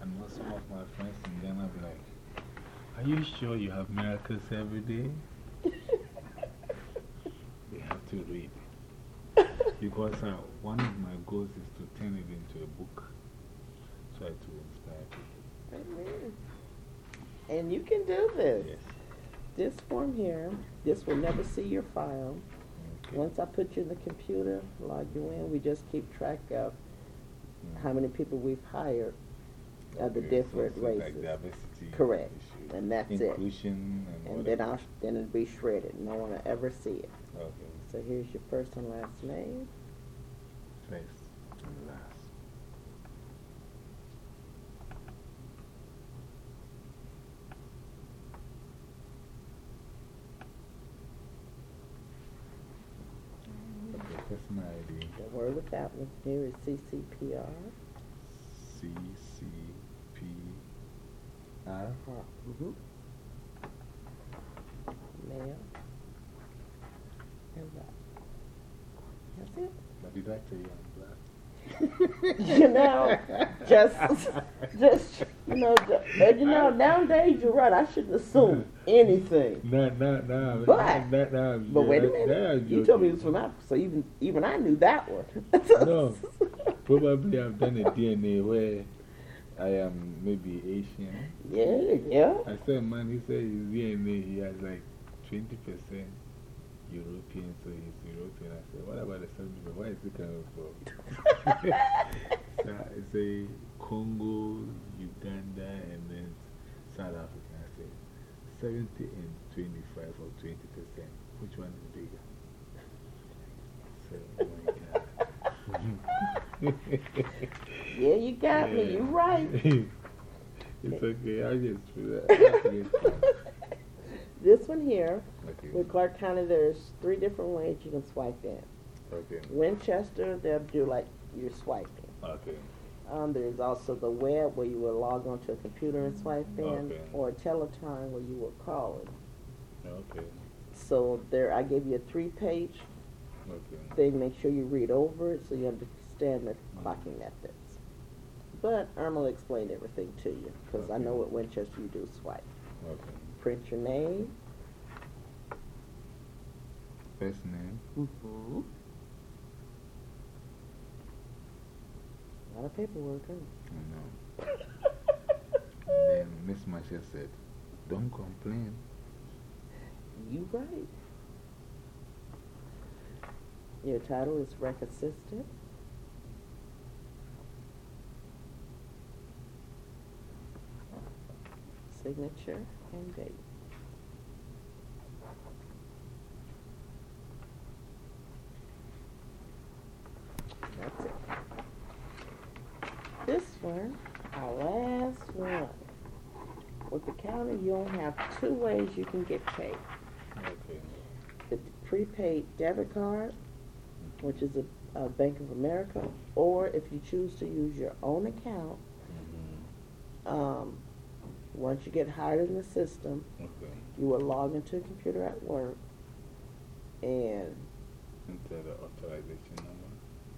I know some of my friends in Ghana be like, Are you sure you have miracles every day? they have to read. Because uh, one of my goals is to turn it into a book. Try to inspire people. Amen. And you can do this. This form here, this will never see your file. Once I put you in the computer, log you in, we just keep track of how many people we've hired of the Okay, so different like races. diversity Correct. issue, And that's it. inclusion and And then I'll, then it'll be shredded. No one will ever see it. Okay. So here's your first and last name. First and last. Okay, personal ID. The word with that one here is CCPR. CCP. R. Mm-hmm. Male. And that. That's it. Did I tell you you know, just, just, you know, ju- and you know, nowadays you're right. I shouldn't assume anything. No, no, no. But, no, no, but wait a minute. You told me it was from Africa, so even even I knew that one. no, probably I've done a DNA where I am maybe Asian. Yeah, yeah. I said, man, he said his DNA, he has like 20% European, so he's European. I said, what about the 70%? Where is it coming from? so I say Congo, Uganda, and then South Africa. I said, 70 and 25 or 20%. Which one is bigger? So, oh my God. Yeah, you got me. You're right. it's okay. I just feel that. This one here, Okay. with Clark County, there's three different ways you can swipe in. Okay. Winchester, they'll do like you're swiping. Okay. Um, there's also the web where you will log onto a computer and swipe in, Okay. or Teleton where you will call it. Okay. So there, I gave you a three-page Okay. thing. Make sure you read over it so you understand the clocking methods. But Irma will explain everything to you because I know at Winchester you do swipe. Okay. Print your name. First name. Mm-hmm. A lot of paperwork, huh? I know. then Miss Masha said, Don't complain. You right. Your title is rec assistant. Signature and date. That's it. This one, our last one. With the county, you only have two ways you can get paid. Okay. The prepaid debit card, which is a, a Bank of America, or if you choose to use your own account, um, once you get hired in the system, Okay. you will log into a computer at work and Enter the authorization number.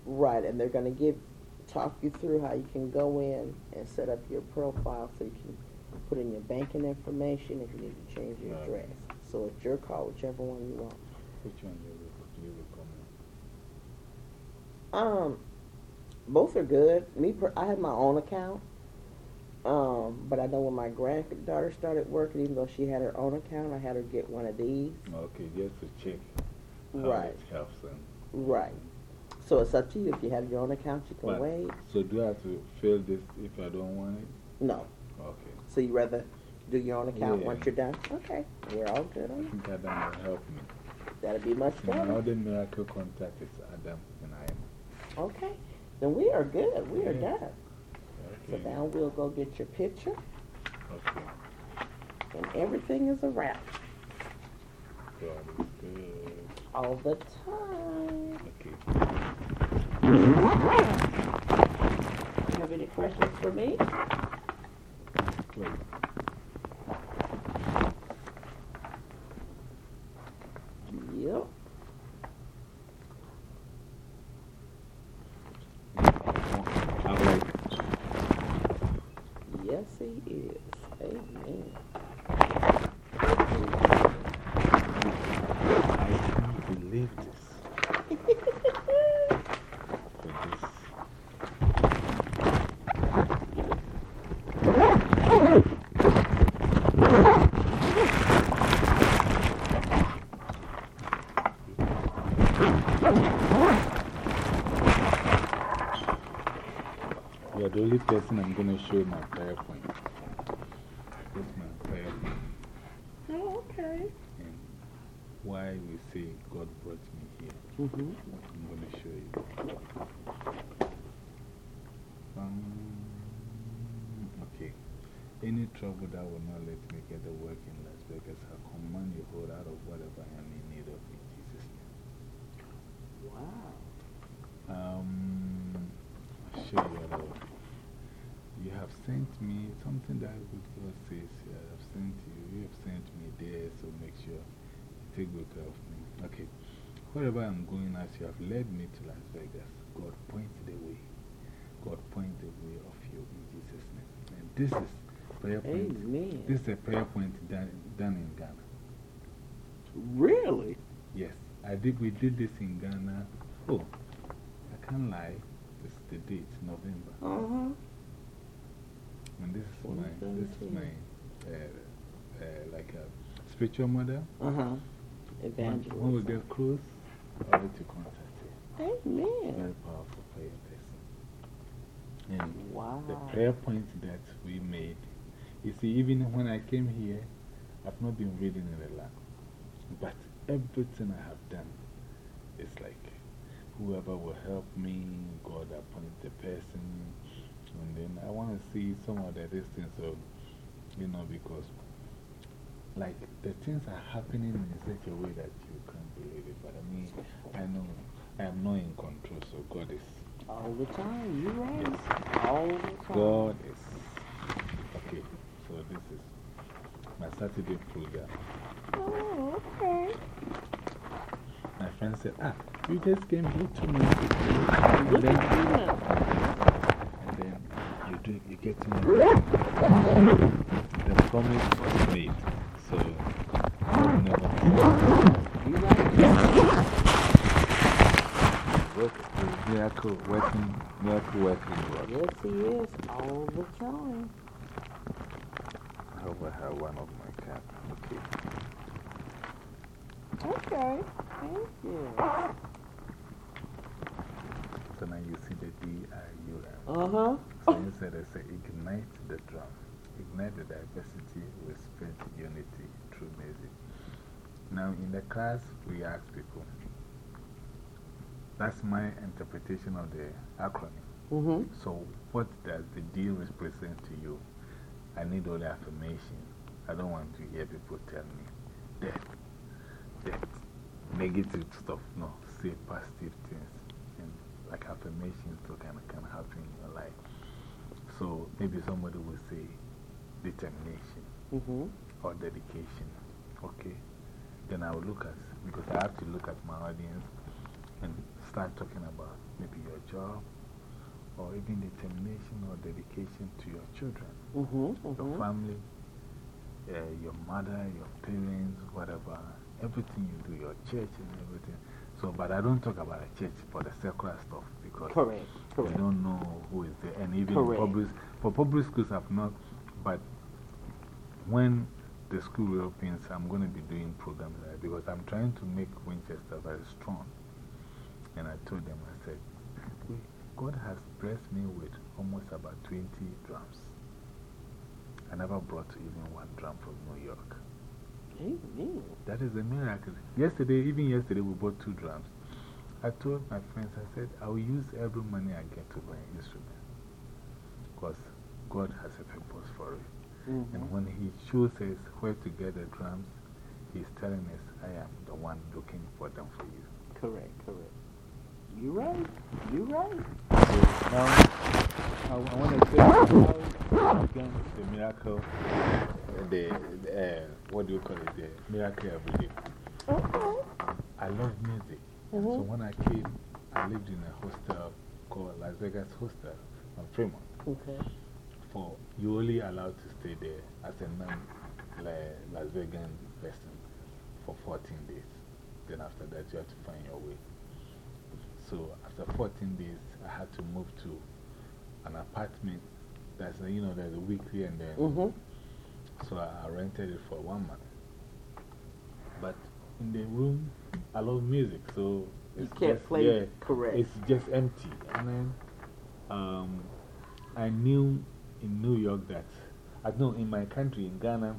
Right, and they're going to give, talk you through how you can go in and set up your profile so you can put in your banking information if you need to change your Right. address. So it's your call, whichever one you want. Which one do you, you recommend? Um, both are good. Me, per, I have my own account. Um, but I know when my granddaughter started working, even though she had her own account, I had her get one of these. Okay, just to check how Right. it helps them. Right. So it's up to you. If you have your own account, you can But- wait. So do I have to fill this if I don't want it? No. Okay. So you rather do your own account Yeah. once you're done? Okay, we're all good on I think Adam will help me. That'll be much better. other miracle contact is Adam and I am. Okay, then we are good. We are done. So now we'll go get your picture, Okay. and everything is a wrap God is good. all the time. Okay. You have any questions for me? Wait. Yep. I'm like, Yes, he is. Amen. I can't believe this. For this. You are the only person I'm going to show my prayer point. This is my prayer point. Oh, okay. And why we say God brought me here. Mhm. I'm going to show you. Um, okay. Any trouble that will not let me get the work in Las Vegas, I command you hold out of whatever I am in need of in Jesus' name. Wow. Um, I'll show you what I- You have sent me something that good God says. I have sent you. You have sent me there, so make sure you take good care of me. Okay. Wherever I'm going, as you have led me to Las Vegas, God point the way. God point the way of you in Jesus' name. And this is prayer point. Amen. This is a prayer point done, done in Ghana. Really? Yes, I did. We did this in Ghana. Oh, I can't lie. This is the date, November. Uh huh. And this is my, this is my, uh, uh, like a spiritual mother. Uh huh. When, Evangelist. when we get close, I'll let you contact her. Amen. Very powerful prayer person. And Wow. the prayer point that we made, you see, even when I came here, I've not been reading in a lot. But everything I have done is like whoever will help me, God appoint the person. And then I want to see some of the distance of, you know, because like the things are happening in such a way that you can't believe it. But I mean, I know I am not in control, so God is. All the time. You right. Yes. All the time. God is. Okay, so this is my Saturday program. Oh, okay. My friend said, Ah, you just came here to me. Look at you. You, do, you get to the promise was made. So, you never. Work, miracle working, miracle working God. Yes, he is. All the time. I hope I have one of my cap. Okay. Okay. Thank you. So now you see the D-I-U-M. Uh huh. So instead, I say ignite the drum. Ignite the diversity spread unity through music. Now, in the class, we ask people. That's my interpretation of the acronym. -hmm. So, what does the D represent to you? I need all the affirmation. I don't want to hear people tell me death, death, negative stuff. No, say positive things. And like affirmations to can, of, kind of happen in your life. So maybe somebody will say determination -hmm. or dedication. Okay. Then I will look at, because I have to look at my audience and start talking about maybe your job or even determination or dedication to your children, -hmm. your -hmm. family, uh, your mother, your parents, whatever, everything you do, your church and everything. So, but I don't talk about a church for the secular stuff because Correct, correct. you don't know who is there. And even public, for public schools, I've not, but when the school reopens, I'm going to be doing programs there because I'm trying to make Winchester very strong. And I told them, I said, God has blessed me with almost about 20 drums. I never brought even one drum from New York. Amen. That is a miracle. Yesterday, even yesterday, we bought two drums. I told my friends, I said, I will use every money I get to buy an instrument. Because God has a purpose for it. -hmm. And when He chooses where to get the drums, He's telling us, I am the one looking for them for you. Correct, correct. You're right. You're right. So now, I, I want to tell you how again the miracle, uh, the, uh, what do you call it? The miracle every day. Okay. I love music. So -hmm. when I came, I lived in a hostel called Las Vegas Hostel on Fremont. Okay. For you only allowed to stay there as a non Las Vegas person for 14 days. Then after that, you have to find your way. So after 14 days, I had to move to an apartment that's, you know, there's a weekly and then. -hmm. So I rented it for one month. In the room, I love music, so you it's can't just, play yeah, correct. It's just empty. And then um, I knew in New York that, I know in my country, in Ghana,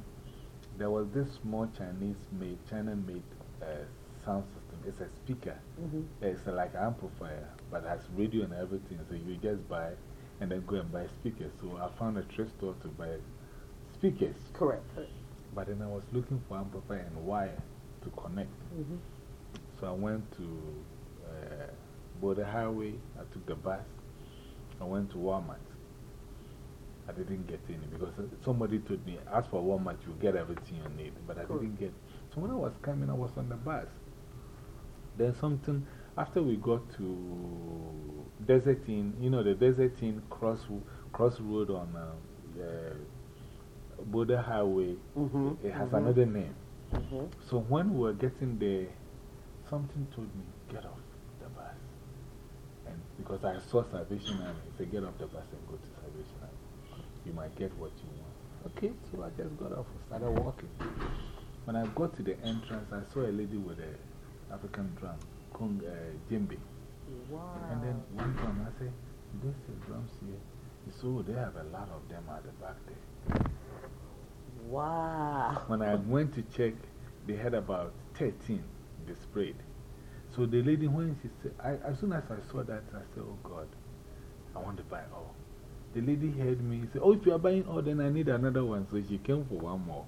there was this small Chinese made, China made uh, sound system. It's a speaker. -hmm. It's like an amplifier, but has radio and everything. So you just buy and then go and buy speakers. So I found a thrift store to buy speakers. Correct. correct. But then I was looking for amplifier and wire to connect. -hmm. So I went to uh, Boulder Highway. I took the bus. I went to Walmart. I didn't get any because somebody told me, ask for Walmart, you get everything you need. But I Cool. didn't get. So when I was coming, I was on the bus. Then something, after we got to Desert Inn, you know, the Desert Inn cross, crossroad on uh, uh, Boulder Highway, -hmm. it has -hmm. another name. -hmm. So when we were getting there, something told me, get off the bus. And because I saw Salvation Army, I said, get off the bus and go to Salvation Army. You might get what you want. Okay, so I just got off and started walking. When I got to the entrance, I saw a lady with an African drum, Kung uh, djembe. Wow. And then one time I said, they sell drums here? He said, oh, they have a lot of them at the back there. Wow. When I went to check, they had about 13 displayed. So the lady, when she said, I, as soon as I saw that, I said, oh God, I want to buy all. The lady heard me, said, oh, if you are buying all, then I need another one. So she came for one more.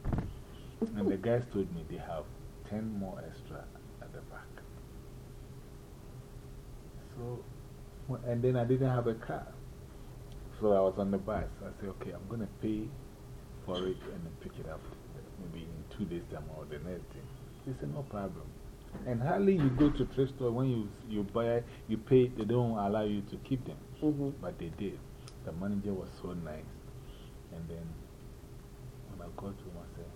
and the guys told me they have 10 more extra at the back. So, and then I didn't have a car. So I was on the bus. I said, okay, I'm going to pay for it and pick it up maybe in two days' time or the next day. Said, no problem. And hardly you go to thrift store, when you, you buy, you pay, they don't allow you to keep them. -hmm. But they did. The manager was so nice. And then when I got to him, I said,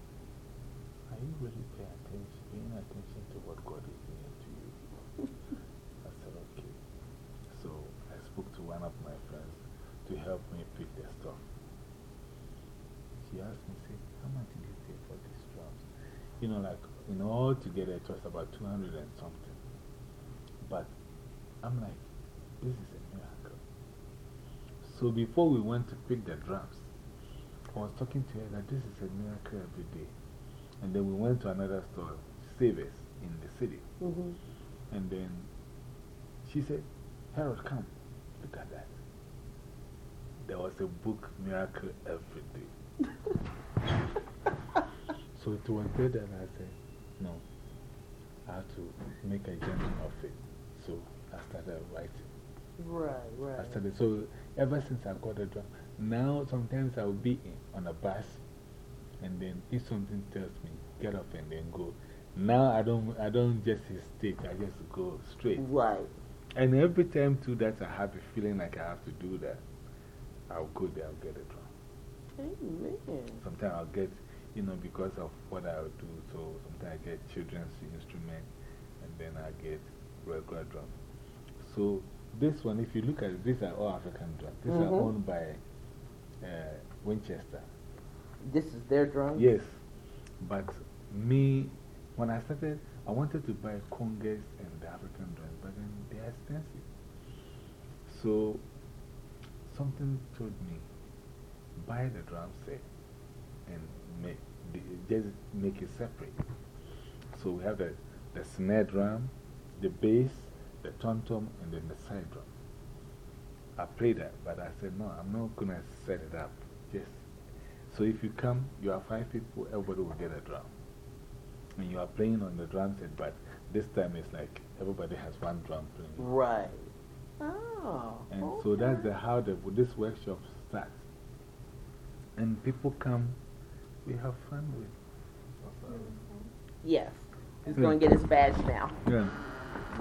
Are you really paying attention, paying attention to what God is doing to you? I said, Okay. So I spoke to one of my friends to help me pick the stuff. She asked me, say, How much did you pay for these drums? You know, like, in all together, it was about 200 and something. But I'm like, This is a miracle. So before we went to pick the drums, I was talking to her that this is a miracle every day. And then we went to another store, Savers, in the city. -hmm. And then she said, Harold, come, look at that. There was a book, Miracle Every Day. so it was there that I said, no, I have to make a journal of it. So I started writing. Right, right. I started, so ever since I got a drum, now sometimes I'll be in, on a bus and then if something tells me, get up and then go. Now I don't, I don't just hesitate, I just go straight. Right. And every time too that I have a feeling like I have to do that, I'll go there, I'll get a drum. Amen. Sometimes I'll get, you know, because of what I'll do, so sometimes I get children's instrument and then I get regular drum. So this one, if you look at it, these are all African drums. These -hmm. are Mm-hmm. owned by uh, Winchester. This is their drum? Yes. But me, when I started, I wanted to buy congas and the African drums, but then they're expensive. So something told me, buy the drum set make, just make it separate. So we have the, the snare drum, the bass, the tom tom, and then the side drum. I played that, but I said, no, I'm not going to set it up. Just so if you come, you have five people, everybody will get a drum. And you are playing on the drum set, but this time it's like everybody has one drum playing. Right. Oh. And so that's the, how the, this workshop starts. And people come, we have fun with. Yes. He's going to get his badge now. Yeah.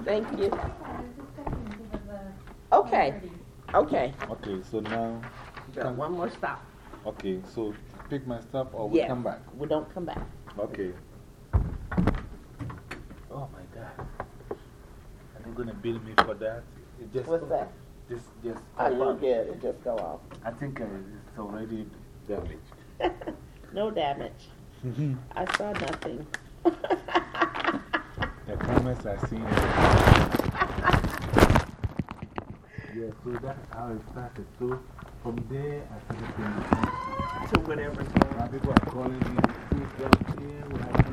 Thank you. Okay. Okay. Okay, so now. Got one more stop. Okay, so pick my stuff or we Yes. come back? We don't come back. Okay. Oh my God. Are you going to bill me for that? It just What's that? Just, just. Oh, you're good. It just go off. I think uh, it's already damaged. No damage. Mm-hmm. I saw nothing. The comments I seen. Yeah, so that's how it started. So from there, I started thinking. To whatever's Now people are calling me, please come here, we have to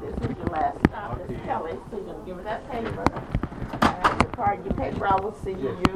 This is your last stop. This is Kelly. So you're going to give her that paper. And your card, your paper. I will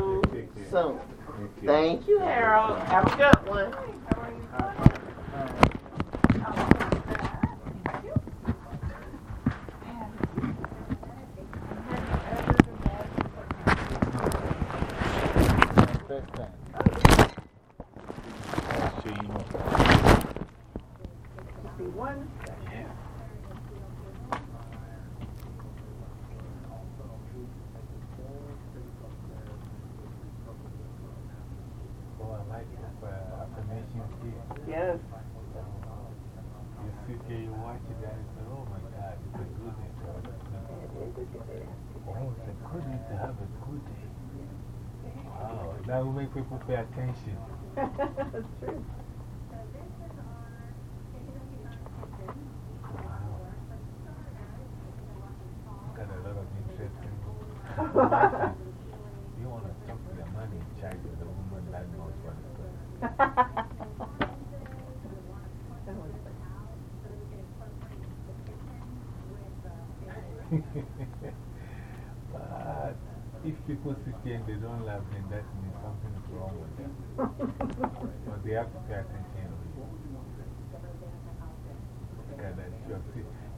people pay attention. Your,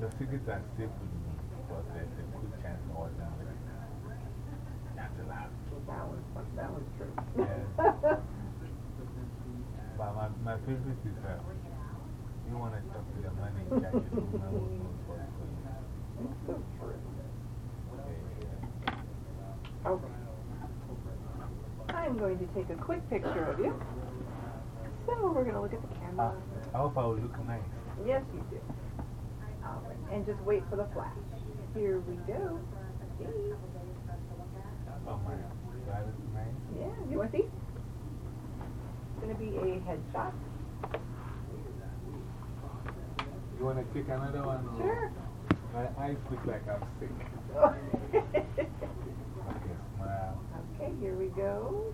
your secrets are safe with me, but there's a good chance all them will You have to laugh. That was, that was true. Yes. but my, my favorite is uh, you want to talk to the man in charge of the woman who knows what's going on. So true. Okay. I'm going to take a quick picture of you. So we're going to look at the camera. I hope I will look nice. Yes, you do. And just wait for the flash. Here we go. See? Oh my, do I look nice? Yeah, you want to see? It's going to be a headshot. You want to take another one? Sure. My eyes look like I'm sick. Okay, smile. Okay, here we go.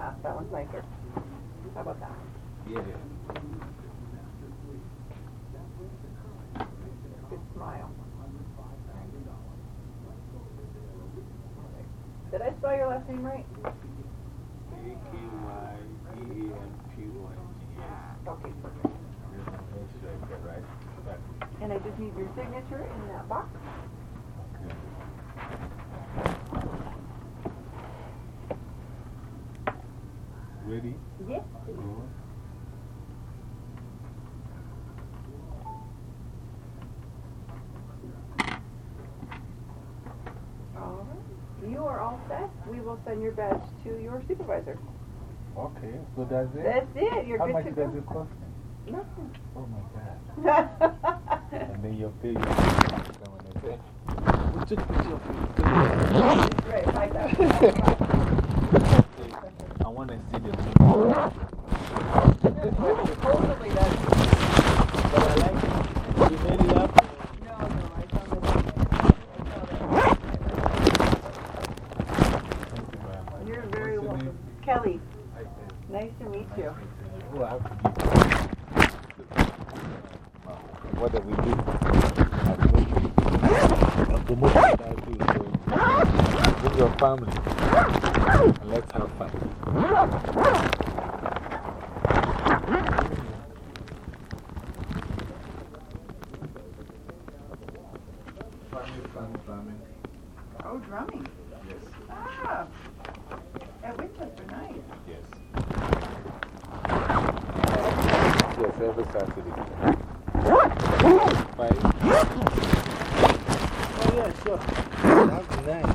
Ah, that one's nicer. How about that? Yeah. Good smile. Last name right? A-K-Y-E-A-M-P-O-N-G-S. Okay, perfect. There's my initial right there, right? And I just need your signature in that box. Ready? Yes. Go. All right. You are all set. We will send your badge to your supervisor. Okay, so that's it? That's it. You're How good much to does go. it cost me? Nothing. Oh my God. and then your pay. When they say, we took picture. Right, five thousand. I want to see the movie. Hopefully that's. But I like it. You made it up. No, no, I found it. You're very welcome. Kelly. Nice to meet you. What do we do? I promote you. I too. So your family and let's have fun. Family, family, family. Oh, drumming. Yes. Ah. At Winchester, nice. Yes. Yes, every Saturday. Five. Oh, yeah, sure. That'd be nice.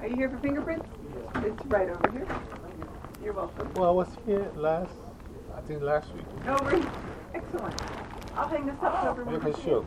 Are you here for fingerprints? It's right over here. You're welcome. Well, I was here last, I think last week. Over. Excellent. I'll hang this up so everyone Yeah, can for see sure.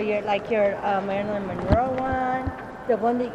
you're like your uh, Marilyn Monroe one, the one that